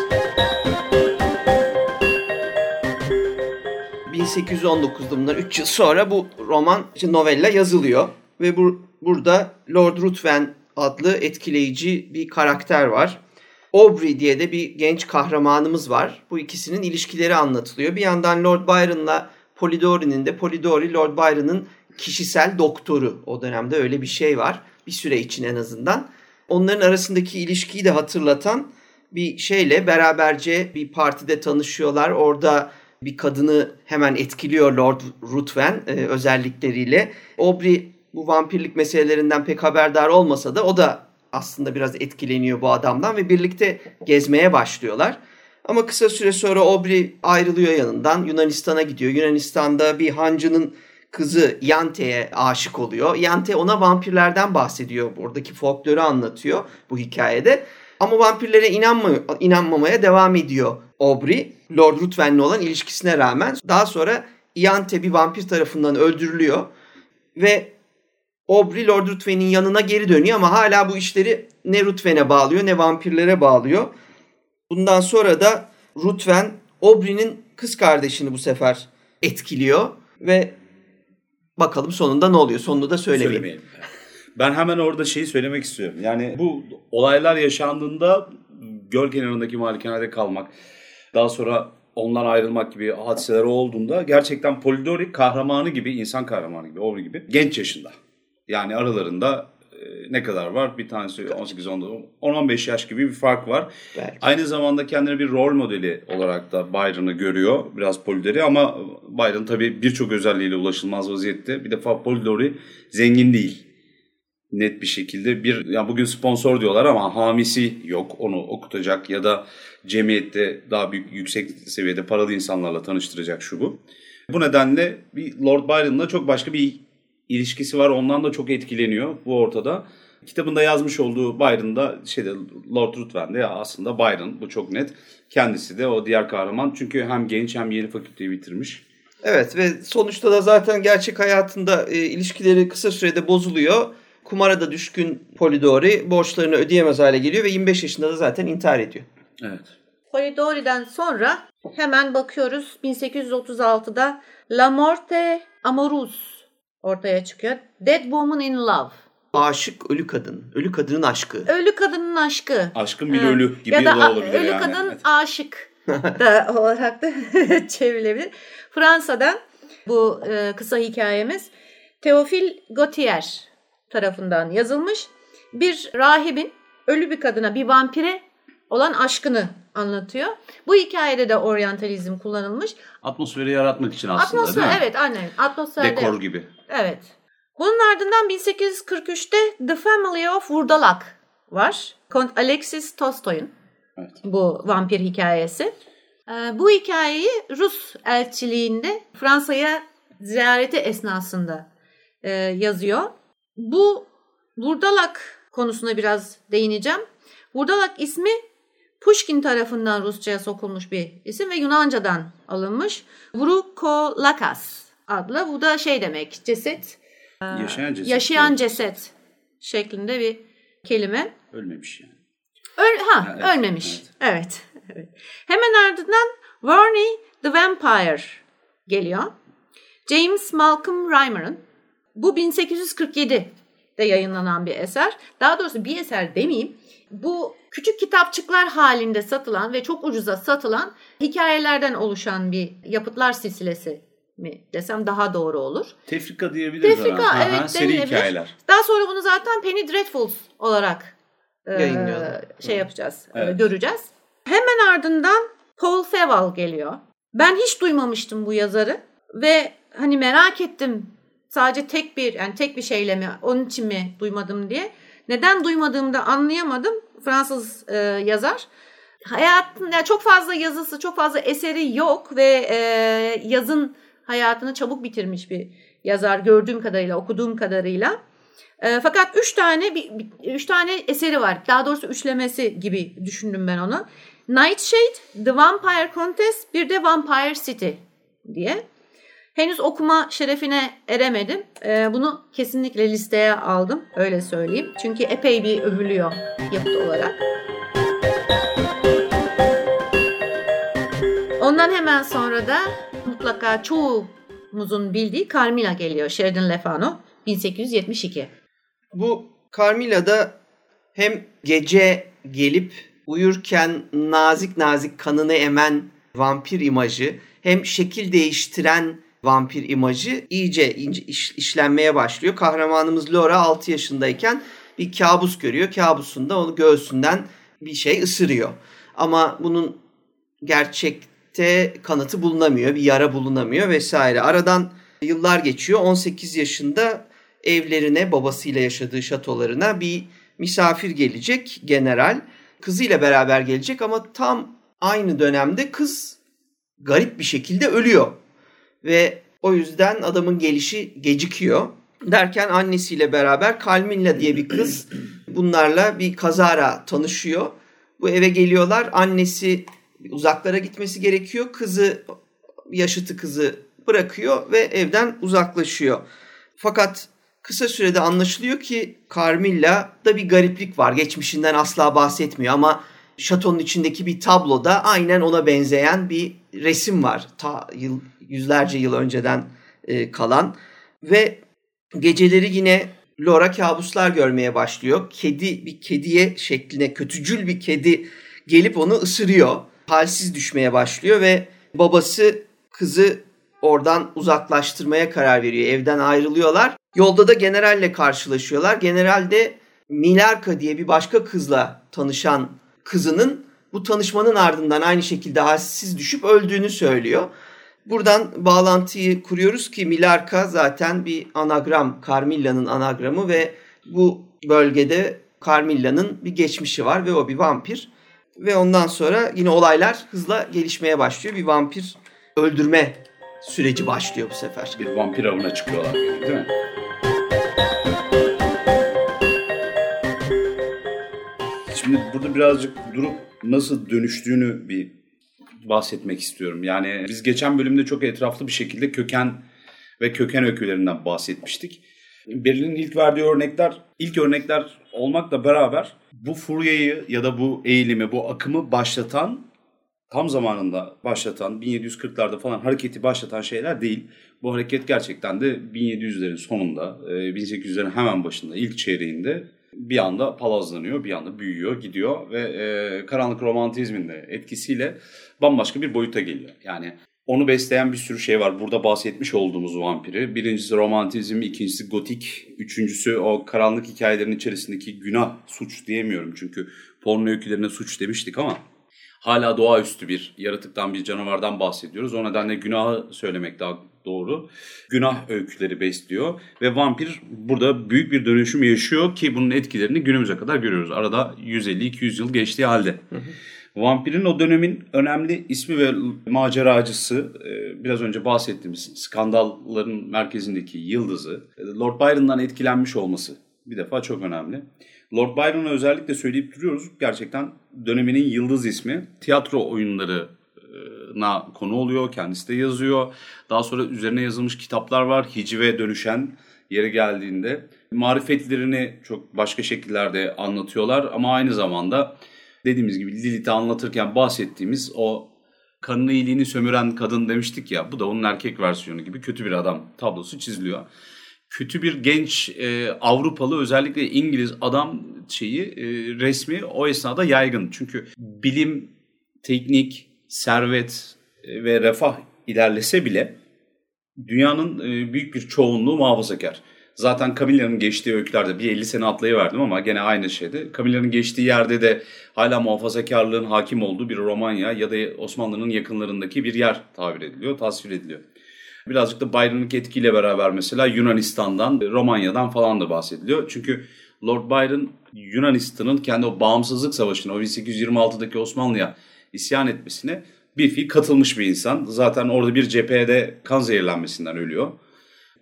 1819'da bunlar 3 yıl sonra bu roman, novella yazılıyor. Ve bu, burada Lord Ruthven adlı etkileyici bir karakter var. Aubrey diye de bir genç kahramanımız var. Bu ikisinin ilişkileri anlatılıyor. Bir yandan Lord Byron'la Polidori'nin de Polidori Lord Byron'ın kişisel doktoru. O dönemde öyle bir şey var. Bir süre için en azından. Onların arasındaki ilişkiyi de hatırlatan bir şeyle beraberce bir partide tanışıyorlar. Orada bir kadını hemen etkiliyor Lord Ruthven e, özellikleriyle. Aubrey bu vampirlik meselelerinden pek haberdar olmasa da o da aslında biraz etkileniyor bu adamdan ve birlikte gezmeye başlıyorlar. Ama kısa süre sonra Aubrey ayrılıyor yanından Yunanistan'a gidiyor. Yunanistan'da bir hancının kızı Yante'ye aşık oluyor. Yante ona vampirlerden bahsediyor. Buradaki folkloru anlatıyor bu hikayede. Ama vampirlere inanma, inanmamaya devam ediyor Aubrey. Lord Ruthven'le olan ilişkisine rağmen. Daha sonra Yante bir vampir tarafından öldürülüyor. Ve Aubrey Lord Ruthven'in yanına geri dönüyor ama hala bu işleri ne Ruthven'e bağlıyor ne vampirlere bağlıyor. Bundan sonra da Ruthven Aubrey'nin kız kardeşini bu sefer etkiliyor ve bakalım sonunda ne oluyor. Sonunu da söylemeyeyim. Söylemeyelim. Ben hemen orada şeyi söylemek istiyorum. Yani bu olaylar yaşandığında göl kenarındaki malikanede kalmak, daha sonra ondan ayrılmak gibi hadiseler olduğunda gerçekten Polidori kahramanı gibi, insan kahramanı gibi, Aubrey gibi genç yaşında. Yani aralarında e, ne kadar var? Bir tanesi 18 10-15 yaş gibi bir fark var. Belki. Aynı zamanda kendini bir rol modeli olarak da Byron'ı görüyor. Biraz Polidori ama Byron tabii birçok özelliğiyle ulaşılmaz vaziyette. Bir defa Polidori zengin değil. Net bir şekilde bir ya bugün sponsor diyorlar ama hamisi yok onu okutacak ya da cemiyette daha büyük yüksek seviyede paralı insanlarla tanıştıracak şu bu. Bu nedenle bir Lord Byron'la çok başka bir ilişkisi var. Ondan da çok etkileniyor bu ortada. Kitabında yazmış olduğu Byron'da şeyde Lord Ruthven de aslında Byron bu çok net. Kendisi de o diğer kahraman çünkü hem genç hem yeni fakülteyi bitirmiş. Evet ve sonuçta da zaten gerçek hayatında e, ilişkileri kısa sürede bozuluyor. Kumara da düşkün Polidori borçlarını ödeyemez hale geliyor ve 25 yaşında da zaten intihar ediyor. Evet. Polidori'den sonra hemen bakıyoruz 1836'da La Morte Amorus ortaya çıkıyor. Dead Woman in Love. Aşık ölü kadın. Ölü kadının aşkı. Ölü kadının aşkı. Aşkın bir ha. ölü gibi ya da, da olabilir ölü yani. kadın evet. aşık da olarak da çevrilebilir. Fransa'dan bu e, kısa hikayemiz Teofil Gautier tarafından yazılmış. Bir rahibin ölü bir kadına, bir vampire olan aşkını anlatıyor. Bu hikayede de oryantalizm kullanılmış. Atmosferi yaratmak için aslında Atmosfer, değil mi? Evet aynen. Atmosferde. Dekor gibi. Evet. Bunun ardından 1843'te The Family of Vurdalak var. Kont Alexis Tolstoy'un Evet. bu vampir hikayesi. Ee, bu hikayeyi Rus elçiliğinde Fransa'ya ziyareti esnasında e, yazıyor. Bu Vurdalak konusuna biraz değineceğim. Vurdalak ismi Pushkin tarafından Rusça'ya sokulmuş bir isim ve Yunanca'dan alınmış. Vrukolakas adlı. Bu da şey demek ceset, Yaşayan ceset. yaşayan Evet. ceset şeklinde bir kelime. Ölmemiş yani. Öl ha, Ha, evet, ölmemiş. Evet. evet. Hemen ardından Varney the Vampire geliyor. James Malcolm Reimer'ın. Bu 1847'de yayınlanan bir eser. Daha doğrusu bir eser demeyeyim. Bu küçük kitapçıklar halinde satılan ve çok ucuza satılan hikayelerden oluşan bir yapıtlar silsilesi mi desem daha doğru olur. Tefrika diyebiliriz Tefrika, ona. evet, Seri denilebilir. hikayeler. Daha sonra bunu zaten Penny Dreadfuls olarak e, şey yapacağız, e, Evet. göreceğiz. Hemen ardından Paul Feval geliyor. Ben hiç duymamıştım bu yazarı ve hani merak ettim sadece tek bir yani tek bir şeyle mi onun için mi duymadım diye. Neden duymadığımı da anlayamadım. Fransız e, yazar. Hayatın yani çok fazla yazısı, çok fazla eseri yok ve e, yazın hayatını çabuk bitirmiş bir yazar gördüğüm kadarıyla, okuduğum kadarıyla. E, fakat üç tane bir, üç tane eseri var. Daha doğrusu üçlemesi gibi düşündüm ben onu. Nightshade, The Vampire Contest, bir de Vampire City diye. Henüz okuma şerefine eremedim. E, bunu kesinlikle listeye aldım. Öyle söyleyeyim. Çünkü epey bir övülüyor yapıt olarak. Ondan hemen sonra da mutlaka çoğumuzun bildiği Carmilla geliyor. Sheridan Le Fanu 1872. Bu Carmilla'da hem gece gelip uyurken nazik nazik kanını emen vampir imajı hem şekil değiştiren vampir imajı iyice iş- işlenmeye başlıyor. Kahramanımız Laura 6 yaşındayken bir kabus görüyor. Kabusunda onu göğsünden bir şey ısırıyor. Ama bunun gerçekte kanıtı bulunamıyor, bir yara bulunamıyor vesaire. Aradan yıllar geçiyor. 18 yaşında evlerine, babasıyla yaşadığı şatolarına bir misafir gelecek general. Kızıyla beraber gelecek ama tam aynı dönemde kız garip bir şekilde ölüyor. Ve o yüzden adamın gelişi gecikiyor. Derken annesiyle beraber Kalmilla diye bir kız bunlarla bir kazara tanışıyor. Bu eve geliyorlar. Annesi uzaklara gitmesi gerekiyor. Kızı yaşıtı kızı bırakıyor ve evden uzaklaşıyor. Fakat kısa sürede anlaşılıyor ki Carmilla'da bir gariplik var. Geçmişinden asla bahsetmiyor ama şatonun içindeki bir tabloda aynen ona benzeyen bir resim var. Ta yıl, yüzlerce yıl önceden e, kalan ve geceleri yine Laura kabuslar görmeye başlıyor. Kedi bir kediye şekline kötücül bir kedi gelip onu ısırıyor. Halsiz düşmeye başlıyor ve babası kızı oradan uzaklaştırmaya karar veriyor. Evden ayrılıyorlar. Yolda da generalle karşılaşıyorlar. General de Milarka diye bir başka kızla tanışan kızının bu tanışmanın ardından aynı şekilde halsiz düşüp öldüğünü söylüyor. Buradan bağlantıyı kuruyoruz ki Milarka zaten bir anagram, Carmilla'nın anagramı ve bu bölgede Carmilla'nın bir geçmişi var ve o bir vampir. Ve ondan sonra yine olaylar hızla gelişmeye başlıyor. Bir vampir öldürme süreci başlıyor bu sefer. Bir vampir avına çıkıyorlar değil mi? Şimdi burada birazcık durup nasıl dönüştüğünü bir bahsetmek istiyorum. Yani biz geçen bölümde çok etraflı bir şekilde köken ve köken öykülerinden bahsetmiştik. Berlin'in ilk verdiği örnekler, ilk örnekler olmakla beraber bu furyayı ya da bu eğilimi, bu akımı başlatan, tam zamanında başlatan, 1740'larda falan hareketi başlatan şeyler değil. Bu hareket gerçekten de 1700'lerin sonunda, e, 1800'lerin hemen başında, ilk çeyreğinde bir anda palazlanıyor, bir anda büyüyor, gidiyor ve e, karanlık romantizmin de etkisiyle bambaşka bir boyuta geliyor. Yani onu besleyen bir sürü şey var. Burada bahsetmiş olduğumuz vampiri. Birincisi romantizm, ikincisi gotik, üçüncüsü o karanlık hikayelerin içerisindeki günah, suç diyemiyorum. Çünkü porno öykülerine suç demiştik ama hala doğaüstü bir yaratıktan bir canavardan bahsediyoruz. O nedenle günahı söylemek daha doğru. Günah öyküleri besliyor ve vampir burada büyük bir dönüşüm yaşıyor ki bunun etkilerini günümüze kadar görüyoruz. Arada 150-200 yıl geçtiği halde. Hı hı. Vampirin o dönemin önemli ismi ve maceracısı, e, biraz önce bahsettiğimiz skandalların merkezindeki yıldızı, e, Lord Byron'dan etkilenmiş olması bir defa çok önemli. Lord Byron'ı özellikle söyleyip duruyoruz. Gerçekten döneminin yıldız ismi. Tiyatro oyunlarına konu oluyor. Kendisi de yazıyor. Daha sonra üzerine yazılmış kitaplar var. Hicive dönüşen yeri geldiğinde. Marifetlerini çok başka şekillerde anlatıyorlar. Ama aynı zamanda dediğimiz gibi Lilith'i anlatırken bahsettiğimiz o kanını iyiliğini sömüren kadın demiştik ya. Bu da onun erkek versiyonu gibi kötü bir adam tablosu çiziliyor kötü bir genç e, Avrupalı özellikle İngiliz adam şeyi e, resmi o esnada yaygın. Çünkü bilim, teknik, servet e, ve refah ilerlese bile dünyanın e, büyük bir çoğunluğu muhafazakar. Zaten Camilla'nın geçtiği öykülerde bir 50 sene atlayıverdim ama gene aynı şeydi. Camilla'nın geçtiği yerde de hala muhafazakarlığın hakim olduğu bir Romanya ya da Osmanlı'nın yakınlarındaki bir yer tabir ediliyor, tasvir ediliyor. Birazcık da Byron'lık etkiyle beraber mesela Yunanistan'dan, Romanya'dan falan da bahsediliyor. Çünkü Lord Byron Yunanistan'ın kendi o bağımsızlık savaşına, o 1826'daki Osmanlı'ya isyan etmesine bir fiil katılmış bir insan. Zaten orada bir cephede kan zehirlenmesinden ölüyor.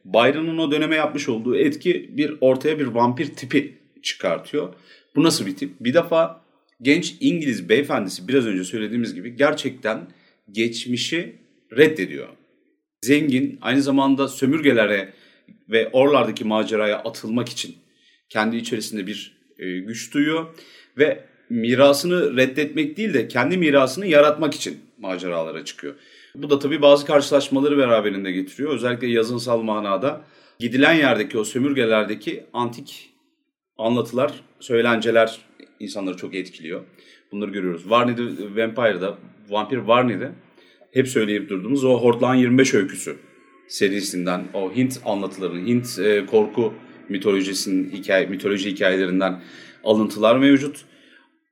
Byron'un o döneme yapmış olduğu etki bir ortaya bir vampir tipi çıkartıyor. Bu nasıl bir tip? Bir defa genç İngiliz beyefendisi biraz önce söylediğimiz gibi gerçekten geçmişi reddediyor zengin, aynı zamanda sömürgelere ve oralardaki maceraya atılmak için kendi içerisinde bir e, güç duyuyor ve mirasını reddetmek değil de kendi mirasını yaratmak için maceralara çıkıyor. Bu da tabii bazı karşılaşmaları beraberinde getiriyor. Özellikle yazınsal manada gidilen yerdeki o sömürgelerdeki antik anlatılar, söylenceler insanları çok etkiliyor. Bunları görüyoruz. Varney'de Vampire'da, Vampir Varney'de hep söyleyip durduğumuz o Hortlan 25 öyküsü serisinden o Hint anlatılarının, Hint e, korku mitolojisinin hikaye, mitoloji hikayelerinden alıntılar mevcut.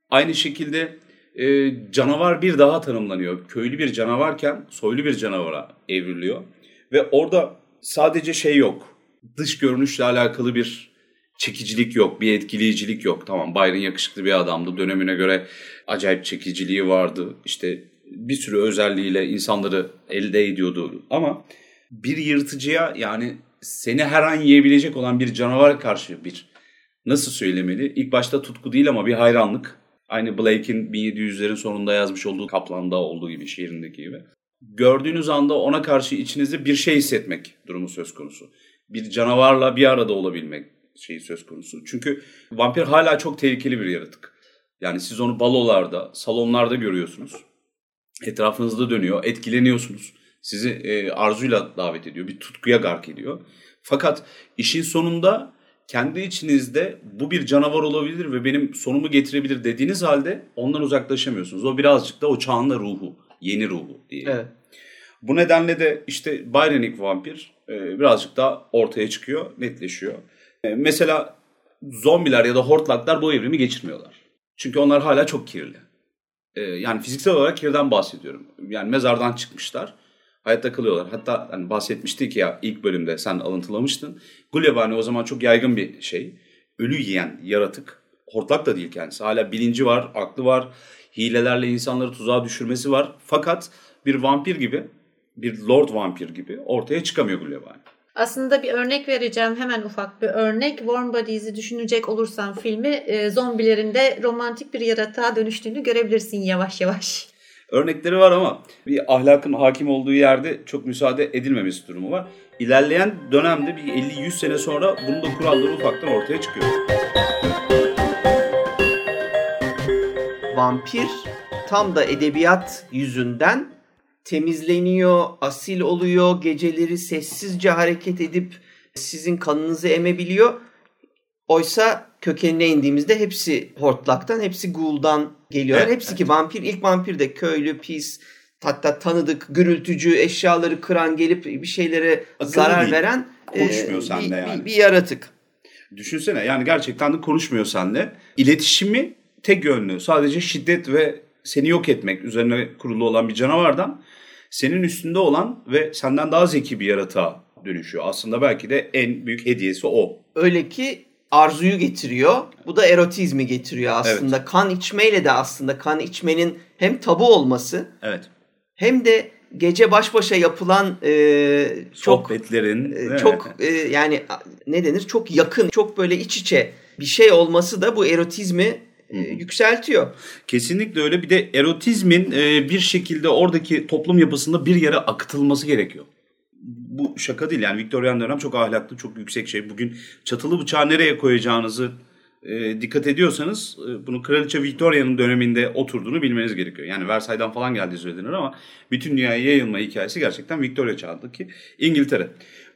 Aynı şekilde e, canavar bir daha tanımlanıyor. Köylü bir canavarken soylu bir canavara evriliyor. Ve orada sadece şey yok. Dış görünüşle alakalı bir çekicilik yok, bir etkileyicilik yok. Tamam Byron yakışıklı bir adamdı. Dönemine göre acayip çekiciliği vardı. İşte bir sürü özelliğiyle insanları elde ediyordu. Ama bir yırtıcıya yani seni her an yiyebilecek olan bir canavara karşı bir nasıl söylemeli? İlk başta tutku değil ama bir hayranlık. Aynı Blake'in 1700'lerin sonunda yazmış olduğu Kaplan'da olduğu gibi şiirindeki gibi. Gördüğünüz anda ona karşı içinizde bir şey hissetmek durumu söz konusu. Bir canavarla bir arada olabilmek şeyi söz konusu. Çünkü vampir hala çok tehlikeli bir yaratık. Yani siz onu balolarda, salonlarda görüyorsunuz etrafınızda dönüyor, etkileniyorsunuz. Sizi e, arzuyla davet ediyor, bir tutkuya gark ediyor. Fakat işin sonunda kendi içinizde bu bir canavar olabilir ve benim sonumu getirebilir dediğiniz halde ondan uzaklaşamıyorsunuz. O birazcık da o çağın ruhu, yeni ruhu diye. Evet. Bu nedenle de işte Byronik vampir e, birazcık daha ortaya çıkıyor, netleşiyor. E, mesela zombiler ya da hortlaklar bu evrimi geçirmiyorlar. Çünkü onlar hala çok kirli. Ee, yani fiziksel olarak kirden bahsediyorum. Yani mezardan çıkmışlar. Hayatta kalıyorlar. Hatta hani bahsetmiştik ya ilk bölümde sen alıntılamıştın. Gulyabani o zaman çok yaygın bir şey. Ölü yiyen yaratık. Hortlak da değil kendisi. Hala bilinci var, aklı var. Hilelerle insanları tuzağa düşürmesi var. Fakat bir vampir gibi, bir lord vampir gibi ortaya çıkamıyor Gulyabani. Aslında bir örnek vereceğim hemen ufak bir örnek. Warm Bodies'i düşünecek olursan filmi e, zombilerin de romantik bir yaratığa dönüştüğünü görebilirsin yavaş yavaş. Örnekleri var ama bir ahlakın hakim olduğu yerde çok müsaade edilmemesi durumu var. İlerleyen dönemde bir 50-100 sene sonra bunun da kuralları ufaktan ortaya çıkıyor. Vampir tam da edebiyat yüzünden temizleniyor, asil oluyor, geceleri sessizce hareket edip sizin kanınızı emebiliyor. Oysa kökenine indiğimizde hepsi hortlaktan, hepsi guldan geliyor. Evet, hepsi evet. ki vampir, ilk vampir de köylü, pis, hatta tanıdık, gürültücü, eşyaları kıran, gelip bir şeylere Akıllı zarar değil. veren konuşmuyor e, senle yani. Bir, bir yaratık. Düşünsene yani gerçekten de konuşmuyor senle. İletişimi tek yönlü. Sadece şiddet ve seni yok etmek üzerine kurulu olan bir canavardan senin üstünde olan ve senden daha zeki bir yaratığa dönüşüyor. Aslında belki de en büyük hediyesi o. Öyle ki arzuyu getiriyor. Bu da erotizmi getiriyor aslında. Evet. Kan içmeyle de aslında kan içmenin hem tabu olması evet. hem de gece baş başa yapılan e, çok sohbetlerin e, çok e, yani ne denir çok yakın çok böyle iç içe bir şey olması da bu erotizmi yükseltiyor. Kesinlikle öyle. Bir de erotizmin e, bir şekilde oradaki toplum yapısında bir yere akıtılması gerekiyor. Bu şaka değil yani Viktoryan dönem çok ahlaklı, çok yüksek şey. Bugün çatılı bıçağı nereye koyacağınızı e, dikkat ediyorsanız e, bunu Kraliçe Victoria'nın döneminde oturduğunu bilmeniz gerekiyor. Yani Versay'dan falan geldiği söylenir ama bütün dünyaya yayılma hikayesi gerçekten Victoria çağındaki İngiltere.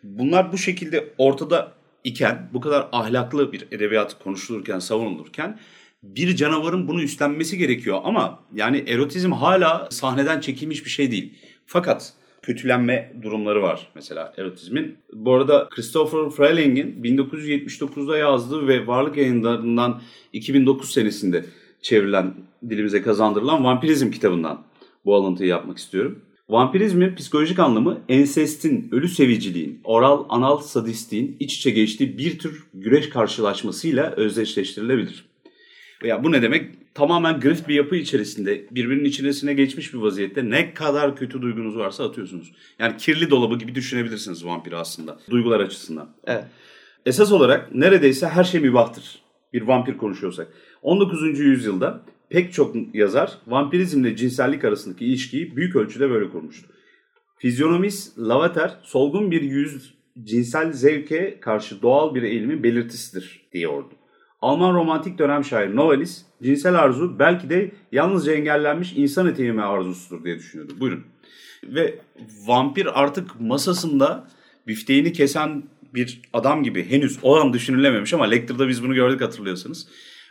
Bunlar bu şekilde ortada iken, bu kadar ahlaklı bir edebiyat konuşulurken, savunulurken bir canavarın bunu üstlenmesi gerekiyor. Ama yani erotizm hala sahneden çekilmiş bir şey değil. Fakat kötülenme durumları var mesela erotizmin. Bu arada Christopher Freiling'in 1979'da yazdığı ve Varlık Yayınlarından 2009 senesinde çevrilen dilimize kazandırılan Vampirizm kitabından bu alıntıyı yapmak istiyorum. Vampirizmin psikolojik anlamı ensestin, ölü seviciliğin, oral anal sadistliğin iç içe geçtiği bir tür güreş karşılaşmasıyla özdeşleştirilebilir. Ya bu ne demek? Tamamen grift bir yapı içerisinde birbirinin içerisine geçmiş bir vaziyette ne kadar kötü duygunuz varsa atıyorsunuz. Yani kirli dolabı gibi düşünebilirsiniz vampiri aslında duygular açısından. Evet. Esas olarak neredeyse her şey mübahtır. Bir vampir konuşuyorsak. 19. yüzyılda pek çok yazar vampirizmle cinsellik arasındaki ilişkiyi büyük ölçüde böyle kurmuştu. Fizyonomist Lavater solgun bir yüz cinsel zevke karşı doğal bir eğilimin belirtisidir diyordu. Alman romantik dönem şair Novalis, cinsel arzu belki de yalnızca engellenmiş insan eti yeme arzusudur diye düşünüyordu. Buyurun. Ve vampir artık masasında bifteğini kesen bir adam gibi henüz o an düşünülememiş ama Lecter'da biz bunu gördük hatırlıyorsanız.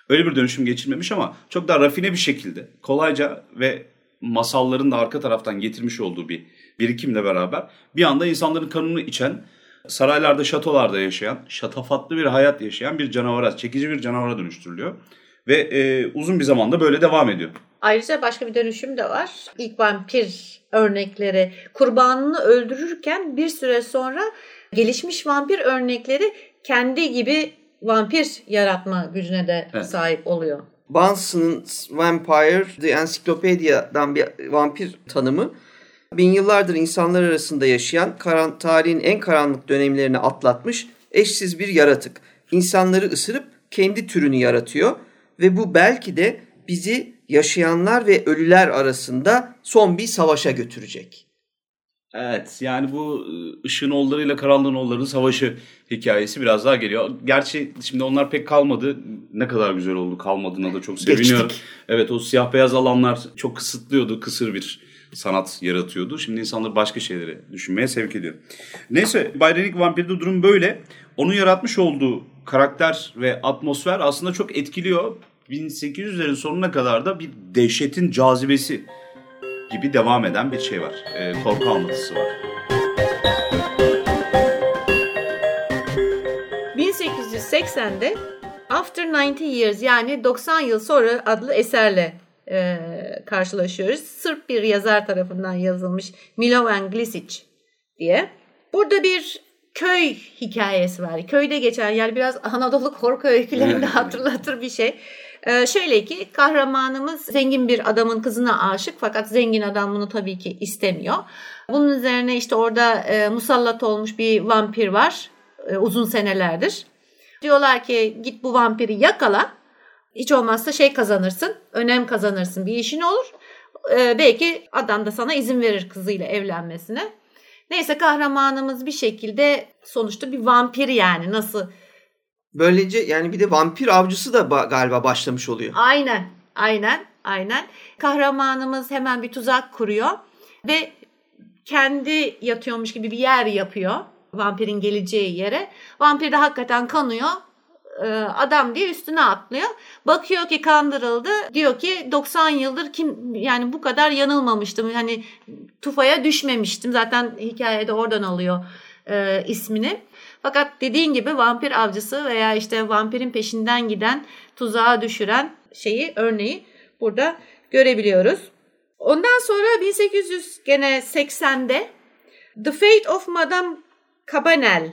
Öyle bir dönüşüm geçirmemiş ama çok daha rafine bir şekilde kolayca ve masalların da arka taraftan getirmiş olduğu bir birikimle beraber bir anda insanların kanını içen saraylarda, şatolarda yaşayan, şatafatlı bir hayat yaşayan bir canavara, çekici bir canavara dönüştürülüyor. Ve e, uzun bir zamanda böyle devam ediyor. Ayrıca başka bir dönüşüm de var. İlk vampir örnekleri kurbanını öldürürken bir süre sonra gelişmiş vampir örnekleri kendi gibi vampir yaratma gücüne de evet. sahip oluyor. Banson'ın Vampire, The Encyclopedia'dan bir vampir tanımı bin yıllardır insanlar arasında yaşayan, karan, tarihin en karanlık dönemlerini atlatmış eşsiz bir yaratık. İnsanları ısırıp kendi türünü yaratıyor ve bu belki de bizi yaşayanlar ve ölüler arasında son bir savaşa götürecek. Evet yani bu ıı, ışığın oğullarıyla karanlığın oğullarının savaşı hikayesi biraz daha geliyor. Gerçi şimdi onlar pek kalmadı. Ne kadar güzel oldu kalmadığına da çok seviniyorum. Geçtik. Evet o siyah beyaz alanlar çok kısıtlıyordu kısır bir sanat yaratıyordu. Şimdi insanları başka şeyleri düşünmeye sevk ediyor. Neyse Bayrenik Vampir'de durum böyle. Onun yaratmış olduğu karakter ve atmosfer aslında çok etkiliyor. 1800'lerin sonuna kadar da bir dehşetin cazibesi gibi devam eden bir şey var. E, korku anlatısı var. 1880'de After 90 Years yani 90 yıl sonra adlı eserle e, karşılaşıyoruz. Sırp bir yazar tarafından yazılmış Milovan Glisic diye. Burada bir köy hikayesi var. Köyde geçen yani biraz Anadolu korku öykülerini hatırlatır bir şey. Ee, şöyle ki kahramanımız zengin bir adamın kızına aşık fakat zengin adam bunu tabii ki istemiyor. Bunun üzerine işte orada e, musallat olmuş bir vampir var e, uzun senelerdir. Diyorlar ki git bu vampiri yakala hiç olmazsa şey kazanırsın, önem kazanırsın, bir işin olur. Ee, belki adam da sana izin verir kızıyla evlenmesine. Neyse kahramanımız bir şekilde sonuçta bir vampir yani nasıl? Böylece yani bir de vampir avcısı da galiba başlamış oluyor. Aynen, aynen, aynen. Kahramanımız hemen bir tuzak kuruyor ve kendi yatıyormuş gibi bir yer yapıyor vampirin geleceği yere. Vampir de hakikaten kanıyor adam diye üstüne atlıyor. Bakıyor ki kandırıldı. Diyor ki 90 yıldır kim yani bu kadar yanılmamıştım. Hani tufaya düşmemiştim. Zaten hikayede oradan alıyor e, ismini. Fakat dediğin gibi vampir avcısı veya işte vampirin peşinden giden tuzağa düşüren şeyi örneği burada görebiliyoruz. Ondan sonra 1800 gene 80'de The Fate of Madame Cabanel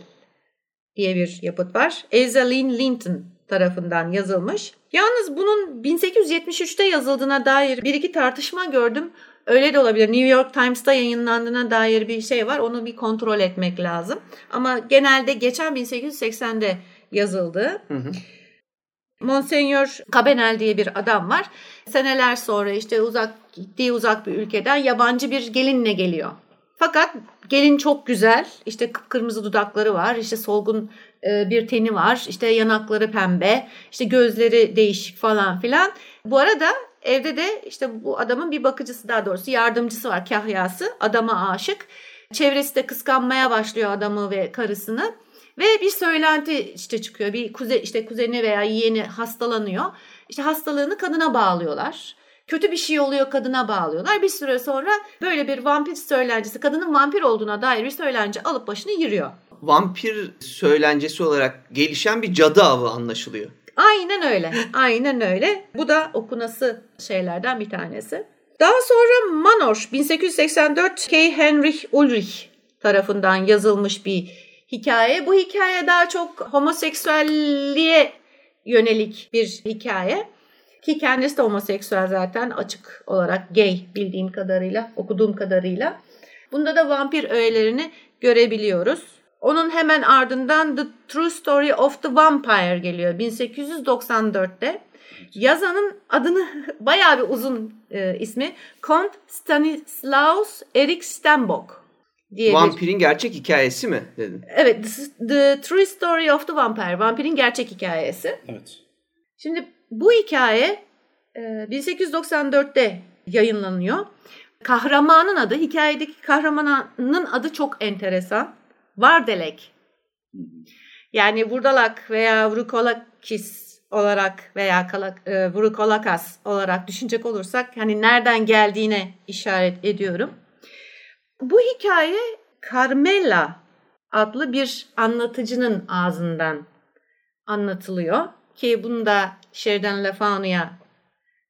diye bir yapıt var. Ezaline Linton tarafından yazılmış. Yalnız bunun 1873'te yazıldığına dair bir iki tartışma gördüm. Öyle de olabilir. New York Times'ta yayınlandığına dair bir şey var. Onu bir kontrol etmek lazım. Ama genelde geçen 1880'de yazıldı. Hı hı. Monsignor Cabanel diye bir adam var. Seneler sonra işte uzak gittiği uzak bir ülkeden yabancı bir gelinle geliyor. Fakat gelin çok güzel. İşte kırmızı dudakları var. İşte solgun e, bir teni var. İşte yanakları pembe. İşte gözleri değişik falan filan. Bu arada evde de işte bu adamın bir bakıcısı daha doğrusu yardımcısı var kahyası. Adama aşık. Çevresi de kıskanmaya başlıyor adamı ve karısını. Ve bir söylenti işte çıkıyor. Bir kuze, işte kuzeni veya yeğeni hastalanıyor. İşte hastalığını kadına bağlıyorlar. Kötü bir şey oluyor kadına bağlıyorlar. Bir süre sonra böyle bir vampir söylencesi, kadının vampir olduğuna dair bir söylence alıp başını yürüyor. Vampir söylencesi olarak gelişen bir cadı avı anlaşılıyor. Aynen öyle. Aynen öyle. Bu da okunası şeylerden bir tanesi. Daha sonra Manor 1884 K. Henrich Ulrich tarafından yazılmış bir hikaye. Bu hikaye daha çok homoseksüelliğe yönelik bir hikaye. Ki kendisi de homoseksüel zaten açık olarak gay bildiğim kadarıyla, okuduğum kadarıyla. Bunda da vampir öğelerini görebiliyoruz. Onun hemen ardından The True Story of the Vampire geliyor 1894'te. Yazanın adını bayağı bir uzun e, ismi Kont Stanislaus Erik Stenbock diye Vampirin bir... gerçek hikayesi mi dedin? Evet, The True Story of the Vampire. Vampirin gerçek hikayesi. Evet. Şimdi bu hikaye 1894'te e, yayınlanıyor. Kahramanın adı, hikayedeki kahramanın adı çok enteresan. Vardelek. Yani Vurdalak veya Vrukolakis olarak veya kalak, e, Vrukolakas olarak düşünecek olursak hani nereden geldiğine işaret ediyorum. Bu hikaye Carmela adlı bir anlatıcının ağzından anlatılıyor ki bunu da Sheridan Le Fanu'ya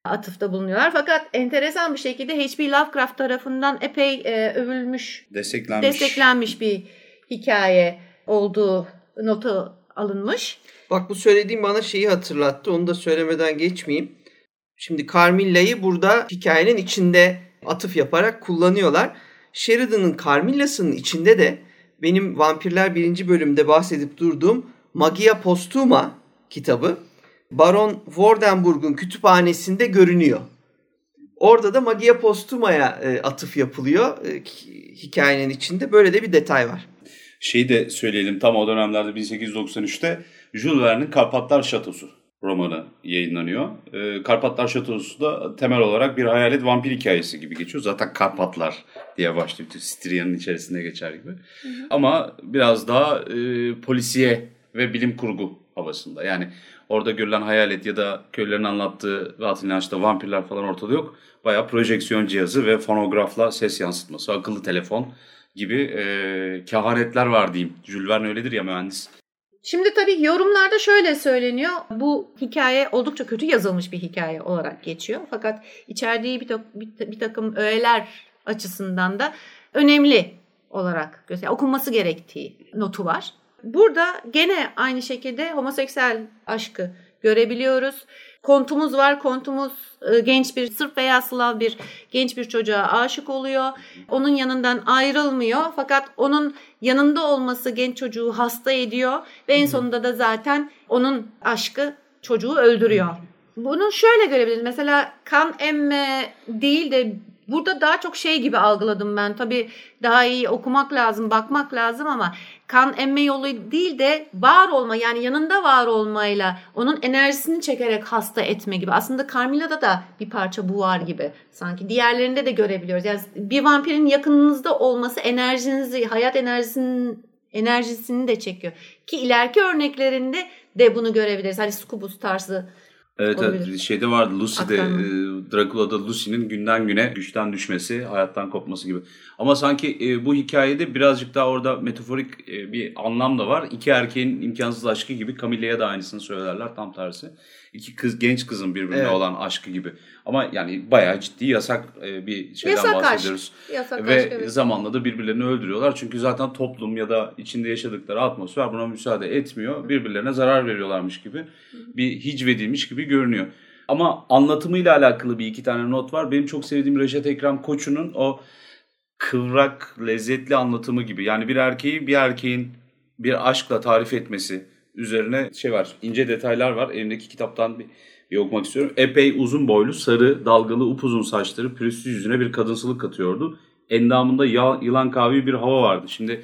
atıfta bulunuyorlar. Fakat enteresan bir şekilde H.P. Lovecraft tarafından epey e, övülmüş, desteklenmiş. desteklenmiş bir hikaye olduğu notu alınmış. Bak bu söylediğim bana şeyi hatırlattı. Onu da söylemeden geçmeyeyim. Şimdi Carmilla'yı burada hikayenin içinde atıf yaparak kullanıyorlar. Sheridan'ın Carmilla'sının içinde de benim Vampirler birinci bölümde bahsedip durduğum Magia Postuma kitabı Baron Wardenburg'un kütüphanesinde görünüyor. Orada da Magia Postuma'ya e, atıf yapılıyor e, hikayenin içinde. Böyle de bir detay var. Şeyi de söyleyelim tam o dönemlerde 1893'te Jules Verne'in Karpatlar Şatosu romanı yayınlanıyor. E, Karpatlar Şatosu da temel olarak bir hayalet vampir hikayesi gibi geçiyor. Zaten Karpatlar diye başlıyor. Stria'nın içerisinde geçer gibi. Hı hı. Ama biraz daha e, polisiye ve bilim kurgu havasında. Yani orada görülen hayalet ya da köylerin anlattığı rahat inançta vampirler falan ortada yok. Bayağı projeksiyon cihazı ve fonografla ses yansıtması, akıllı telefon gibi e, kehanetler var diyeyim. Jules Verne öyledir ya mühendis. Şimdi tabii yorumlarda şöyle söyleniyor. Bu hikaye oldukça kötü yazılmış bir hikaye olarak geçiyor. Fakat içerdiği bir, bir, bir takım öğeler açısından da önemli olarak gösteriyor. Okunması gerektiği notu var. Burada gene aynı şekilde homoseksüel aşkı görebiliyoruz. Kontumuz var. Kontumuz e, genç bir Sırp veya Slav bir genç bir çocuğa aşık oluyor. Onun yanından ayrılmıyor. Fakat onun yanında olması genç çocuğu hasta ediyor ve en sonunda da zaten onun aşkı çocuğu öldürüyor. Bunu şöyle görebiliriz. Mesela kan emme değil de Burada daha çok şey gibi algıladım ben. Tabii daha iyi okumak lazım, bakmak lazım ama kan emme yolu değil de var olma yani yanında var olmayla onun enerjisini çekerek hasta etme gibi. Aslında Carmilla'da da bir parça bu var gibi sanki. Diğerlerinde de görebiliyoruz. Yani bir vampirin yakınınızda olması enerjinizi, hayat enerjisinin enerjisini de çekiyor. Ki ileriki örneklerinde de bunu görebiliriz. Hani Scubus tarzı Evet, olabilir. evet şeyde vardı Lucy'de e, Dracula'da Lucy'nin günden güne güçten düşmesi, hayattan kopması gibi. Ama sanki e, bu hikayede birazcık daha orada metaforik e, bir anlam da var. İki erkeğin imkansız aşkı gibi Camille'ye de aynısını söylerler tam tersi. İki kız genç kızın birbirine Evet. olan aşkı gibi. Ama yani bayağı ciddi yasak e, bir şeyden Yasak aşk. bahsediyoruz. Yasak Ve aşk, evet. zamanla da birbirlerini öldürüyorlar. Çünkü zaten toplum ya da içinde yaşadıkları atmosfer buna müsaade etmiyor. Birbirlerine zarar veriyorlarmış gibi bir hicvedilmiş gibi görünüyor. Ama anlatımıyla alakalı bir iki tane not var. Benim çok sevdiğim Reşat Ekrem Koçu'nun o kıvrak, lezzetli anlatımı gibi. Yani bir erkeği bir erkeğin bir aşkla tarif etmesi üzerine şey var. ince detaylar var. Elimdeki kitaptan bir, bir okumak istiyorum. Epey uzun boylu, sarı, dalgalı, upuzun saçları pürüzsüz yüzüne bir kadınsılık katıyordu. Endamında yılan kavi bir hava vardı. Şimdi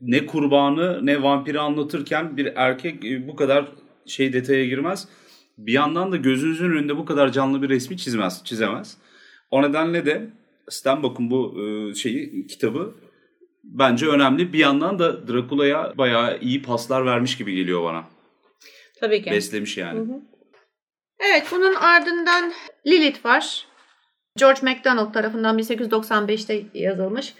ne kurbanı ne vampiri anlatırken bir erkek e, bu kadar şey detaya girmez. Bir yandan da gözünüzün önünde bu kadar canlı bir resmi çizmez, çizemez. O nedenle de Stenbock'un bu e, şeyi kitabı bence önemli. Bir yandan da Drakula'ya bayağı iyi paslar vermiş gibi geliyor bana. Tabii ki. Beslemiş yani. Evet bunun ardından Lilith var. George MacDonald tarafından 1895'te yazılmış.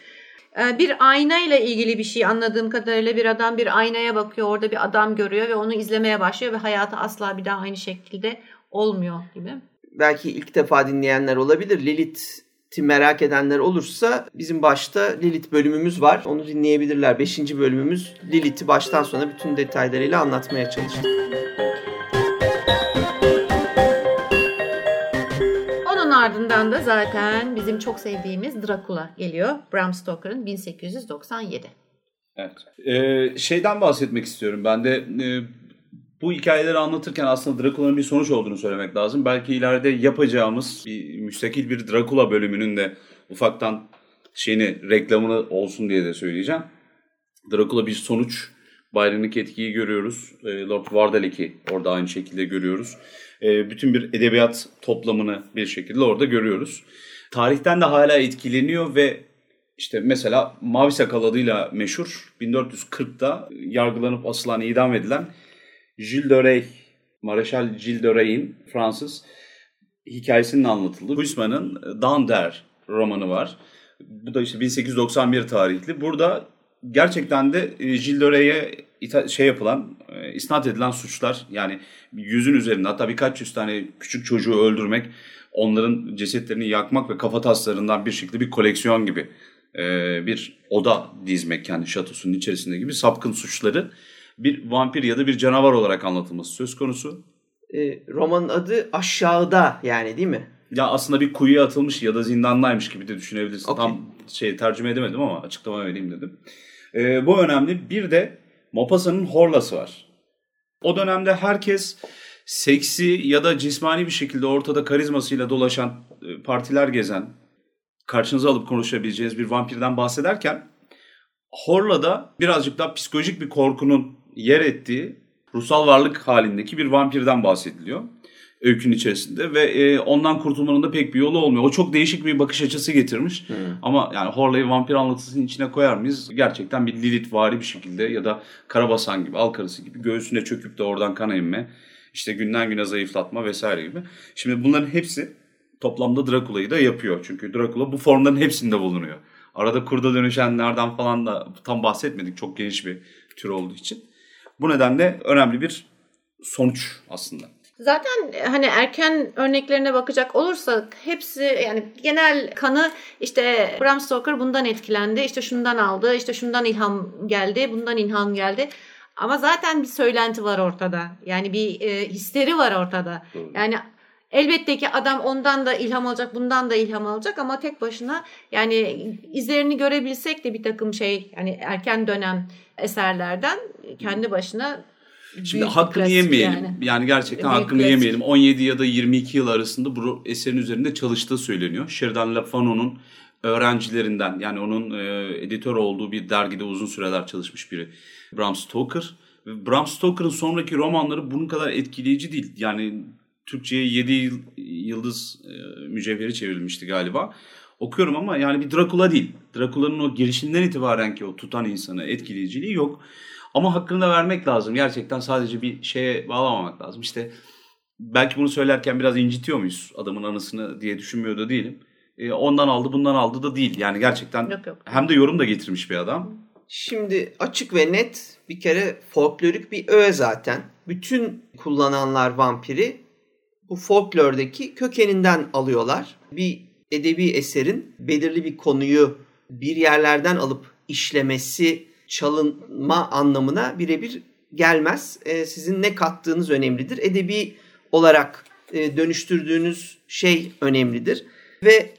Ee, Bir ayna ile ilgili bir şey anladığım kadarıyla bir adam bir aynaya bakıyor. Orada bir adam görüyor ve onu izlemeye başlıyor ve hayatı asla bir daha aynı şekilde olmuyor gibi. Belki ilk defa dinleyenler olabilir. Lilith'i merak edenler olursa bizim başta Lilith bölümümüz var. Onu dinleyebilirler. Beşinci bölümümüz Lilith'i baştan sona bütün detaylarıyla anlatmaya çalıştık. Onun ardından da zaten bizim çok sevdiğimiz Dracula geliyor. Bram Stoker'ın 1897. Evet. Ee, şeyden bahsetmek istiyorum. Ben de e, bu hikayeleri anlatırken aslında Drakula'nın bir sonuç olduğunu söylemek lazım. Belki ileride yapacağımız bir müstakil bir Drakula bölümünün de ufaktan şeyini reklamını olsun diye de söyleyeceğim. Drakula bir sonuç. Byron'daki etkiyi görüyoruz. E, Lord Vardalik'i orada aynı şekilde görüyoruz. E, bütün bir edebiyat toplamını bir şekilde orada görüyoruz. Tarihten de hala etkileniyor ve işte mesela Mavi Sakal adıyla meşhur 1440'da yargılanıp asılan idam edilen Gilles de Rais, Mareşal Gilles de Rais'in Fransız hikayesinin anlatıldığı Huysman'ın Dander romanı var. Bu da işte 1891 tarihli. Burada gerçekten de e, Gilles de ita- şey yapılan, e, isnat edilen suçlar yani yüzün üzerinde hatta birkaç yüz tane küçük çocuğu öldürmek, onların cesetlerini yakmak ve kafa taslarından bir şekilde bir koleksiyon gibi e, bir oda dizmek kendi şatosunun içerisinde gibi sapkın suçları bir vampir ya da bir canavar olarak anlatılması söz konusu. E, romanın adı Aşağıda yani değil mi? Ya aslında bir kuyuya atılmış ya da zindandaymış gibi de düşünebilirsin. Okey. Tam şey tercüme edemedim ama açıklama vereyim dedim. Ee, bu önemli. Bir de Mopasa'nın Horlası var. O dönemde herkes seksi ya da cismani bir şekilde ortada karizmasıyla dolaşan e, partiler gezen, karşınıza alıp konuşabileceğiniz bir vampirden bahsederken Horla'da birazcık daha psikolojik bir korkunun yer ettiği ruhsal varlık halindeki bir vampirden bahsediliyor öykünün içerisinde ve e, ondan kurtulmanın da pek bir yolu olmuyor. O çok değişik bir bakış açısı getirmiş. Ama yani Horla'yı vampir anlatısının içine koyar mıyız? Gerçekten bir Lilith vari bir şekilde ya da Karabasan gibi, al karısı gibi göğsüne çöküp de oradan kan emme, işte günden güne zayıflatma vesaire gibi. Şimdi bunların hepsi toplamda Drakula'yı da yapıyor. Çünkü Drakula bu formların hepsinde bulunuyor. Arada kurda dönüşenlerden falan da tam bahsetmedik. Çok geniş bir tür olduğu için. Bu nedenle önemli bir sonuç aslında. Zaten hani erken örneklerine bakacak olursak hepsi yani genel kanı işte Bram Stoker bundan etkilendi, işte şundan aldı, işte şundan ilham geldi, bundan ilham geldi. Ama zaten bir söylenti var ortada. Yani bir e, histeri var ortada. Yani elbette ki adam ondan da ilham alacak, bundan da ilham alacak ama tek başına yani izlerini görebilsek de bir takım şey yani erken dönem eserlerden kendi başına Şimdi büyük hakkını yemeyelim. yani. Yani, gerçekten Büyük hakkını klasik. yemeyelim. 17 ya da 22 yıl arasında bu eserin üzerinde çalıştığı söyleniyor. Sheridan LaFano'nun öğrencilerinden yani onun e, editör olduğu bir dergide uzun süreler çalışmış biri. Bram Stoker. Ve Bram Stoker'ın sonraki romanları bunun kadar etkileyici değil. Yani Türkçe'ye 7 yıldız e, mücevheri çevrilmişti galiba. Okuyorum ama yani bir Drakula değil. Drakula'nın o girişinden itibaren ki o tutan insanı etkileyiciliği yok. Ama hakkını da vermek lazım. Gerçekten sadece bir şeye bağlamamak lazım. İşte belki bunu söylerken biraz incitiyor muyuz adamın anısını diye düşünmüyor da değilim. E, ondan aldı bundan aldı da değil. Yani gerçekten Yok, yok. hem de yorum da getirmiş bir adam. Şimdi açık ve net bir kere folklorik bir öğe zaten. Bütün kullananlar vampiri bu folklordaki kökeninden alıyorlar. Bir edebi eserin belirli bir konuyu bir yerlerden alıp işlemesi, çalınma anlamına birebir gelmez. E, sizin ne kattığınız önemlidir. Edebi olarak e, dönüştürdüğünüz şey önemlidir. Ve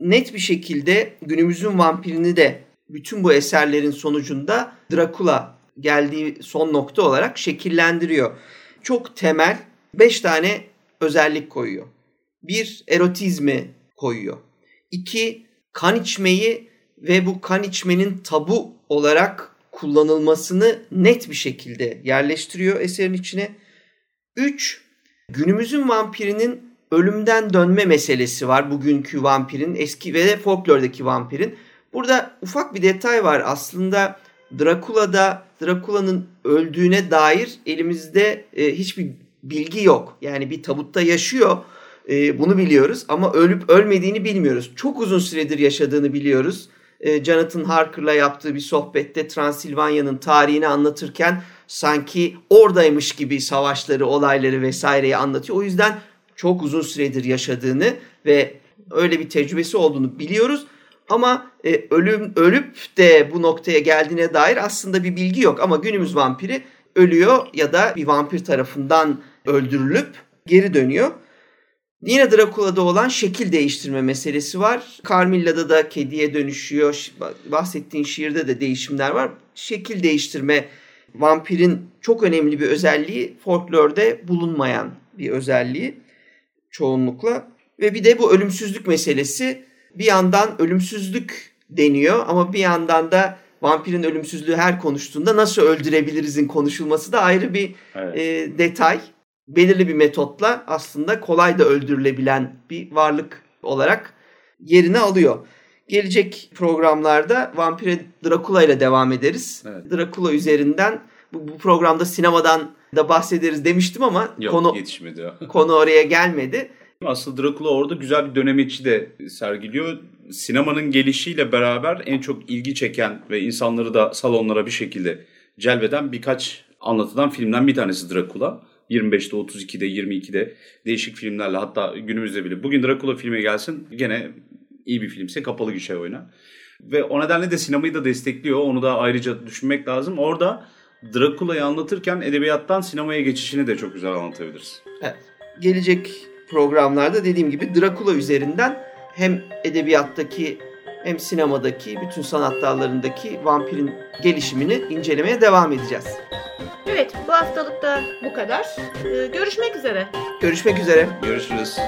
net bir şekilde günümüzün vampirini de bütün bu eserlerin sonucunda Dracula geldiği son nokta olarak şekillendiriyor. Çok temel 5 tane özellik koyuyor. Bir, erotizmi koyuyor. İki, kan içmeyi ve bu kan içmenin tabu olarak kullanılmasını net bir şekilde yerleştiriyor eserin içine. Üç, günümüzün vampirinin ölümden dönme meselesi var. Bugünkü vampirin, eski ve de folklordaki vampirin. Burada ufak bir detay var. Aslında Drakula'da Drakula'nın öldüğüne dair elimizde e, hiçbir bilgi yok. Yani bir tabutta yaşıyor. E, bunu biliyoruz ama ölüp ölmediğini bilmiyoruz. Çok uzun süredir yaşadığını biliyoruz. E, Jonathan Harker'la yaptığı bir sohbette Transilvanya'nın tarihini anlatırken sanki oradaymış gibi savaşları, olayları vesaireyi anlatıyor. O yüzden çok uzun süredir yaşadığını ve öyle bir tecrübesi olduğunu biliyoruz. Ama e, ölüm ölüp de bu noktaya geldiğine dair aslında bir bilgi yok. Ama günümüz vampiri ölüyor ya da bir vampir tarafından öldürülüp geri dönüyor. Yine Dracula'da olan şekil değiştirme meselesi var. Carmilla'da da kediye dönüşüyor. Bahsettiğin şiirde de değişimler var. Şekil değiştirme vampirin çok önemli bir özelliği folklorda bulunmayan bir özelliği çoğunlukla. Ve bir de bu ölümsüzlük meselesi bir yandan ölümsüzlük deniyor ama bir yandan da vampirin ölümsüzlüğü her konuştuğunda nasıl öldürebilirizin konuşulması da ayrı bir evet. e, detay. Belirli bir metotla aslında kolay da öldürülebilen bir varlık olarak yerini alıyor. Gelecek programlarda Vampire Dracula ile devam ederiz. Evet. Dracula üzerinden bu, bu programda sinemadan da bahsederiz demiştim ama Yok, konu yetişmedi. konu oraya gelmedi. Aslında Dracula orada güzel bir dönemeçi de sergiliyor. Sinemanın gelişiyle beraber en çok ilgi çeken ve insanları da salonlara bir şekilde celbeden birkaç anlatılan filmden bir tanesi Dracula. 25'te, 32'de, 22'de değişik filmlerle hatta günümüzde bile. Bugün Dracula filme gelsin gene iyi bir filmse kapalı gişe oyna. Ve o nedenle de sinemayı da destekliyor. Onu da ayrıca düşünmek lazım. Orada Dracula'yı anlatırken edebiyattan sinemaya geçişini de çok güzel anlatabiliriz. Evet. Gelecek programlarda dediğim gibi Dracula üzerinden hem edebiyattaki hem sinemadaki bütün sanat dallarındaki vampirin gelişimini incelemeye devam edeceğiz. Evet bu haftalık da bu kadar. Ee, görüşmek üzere. Görüşmek üzere. Görüşürüz.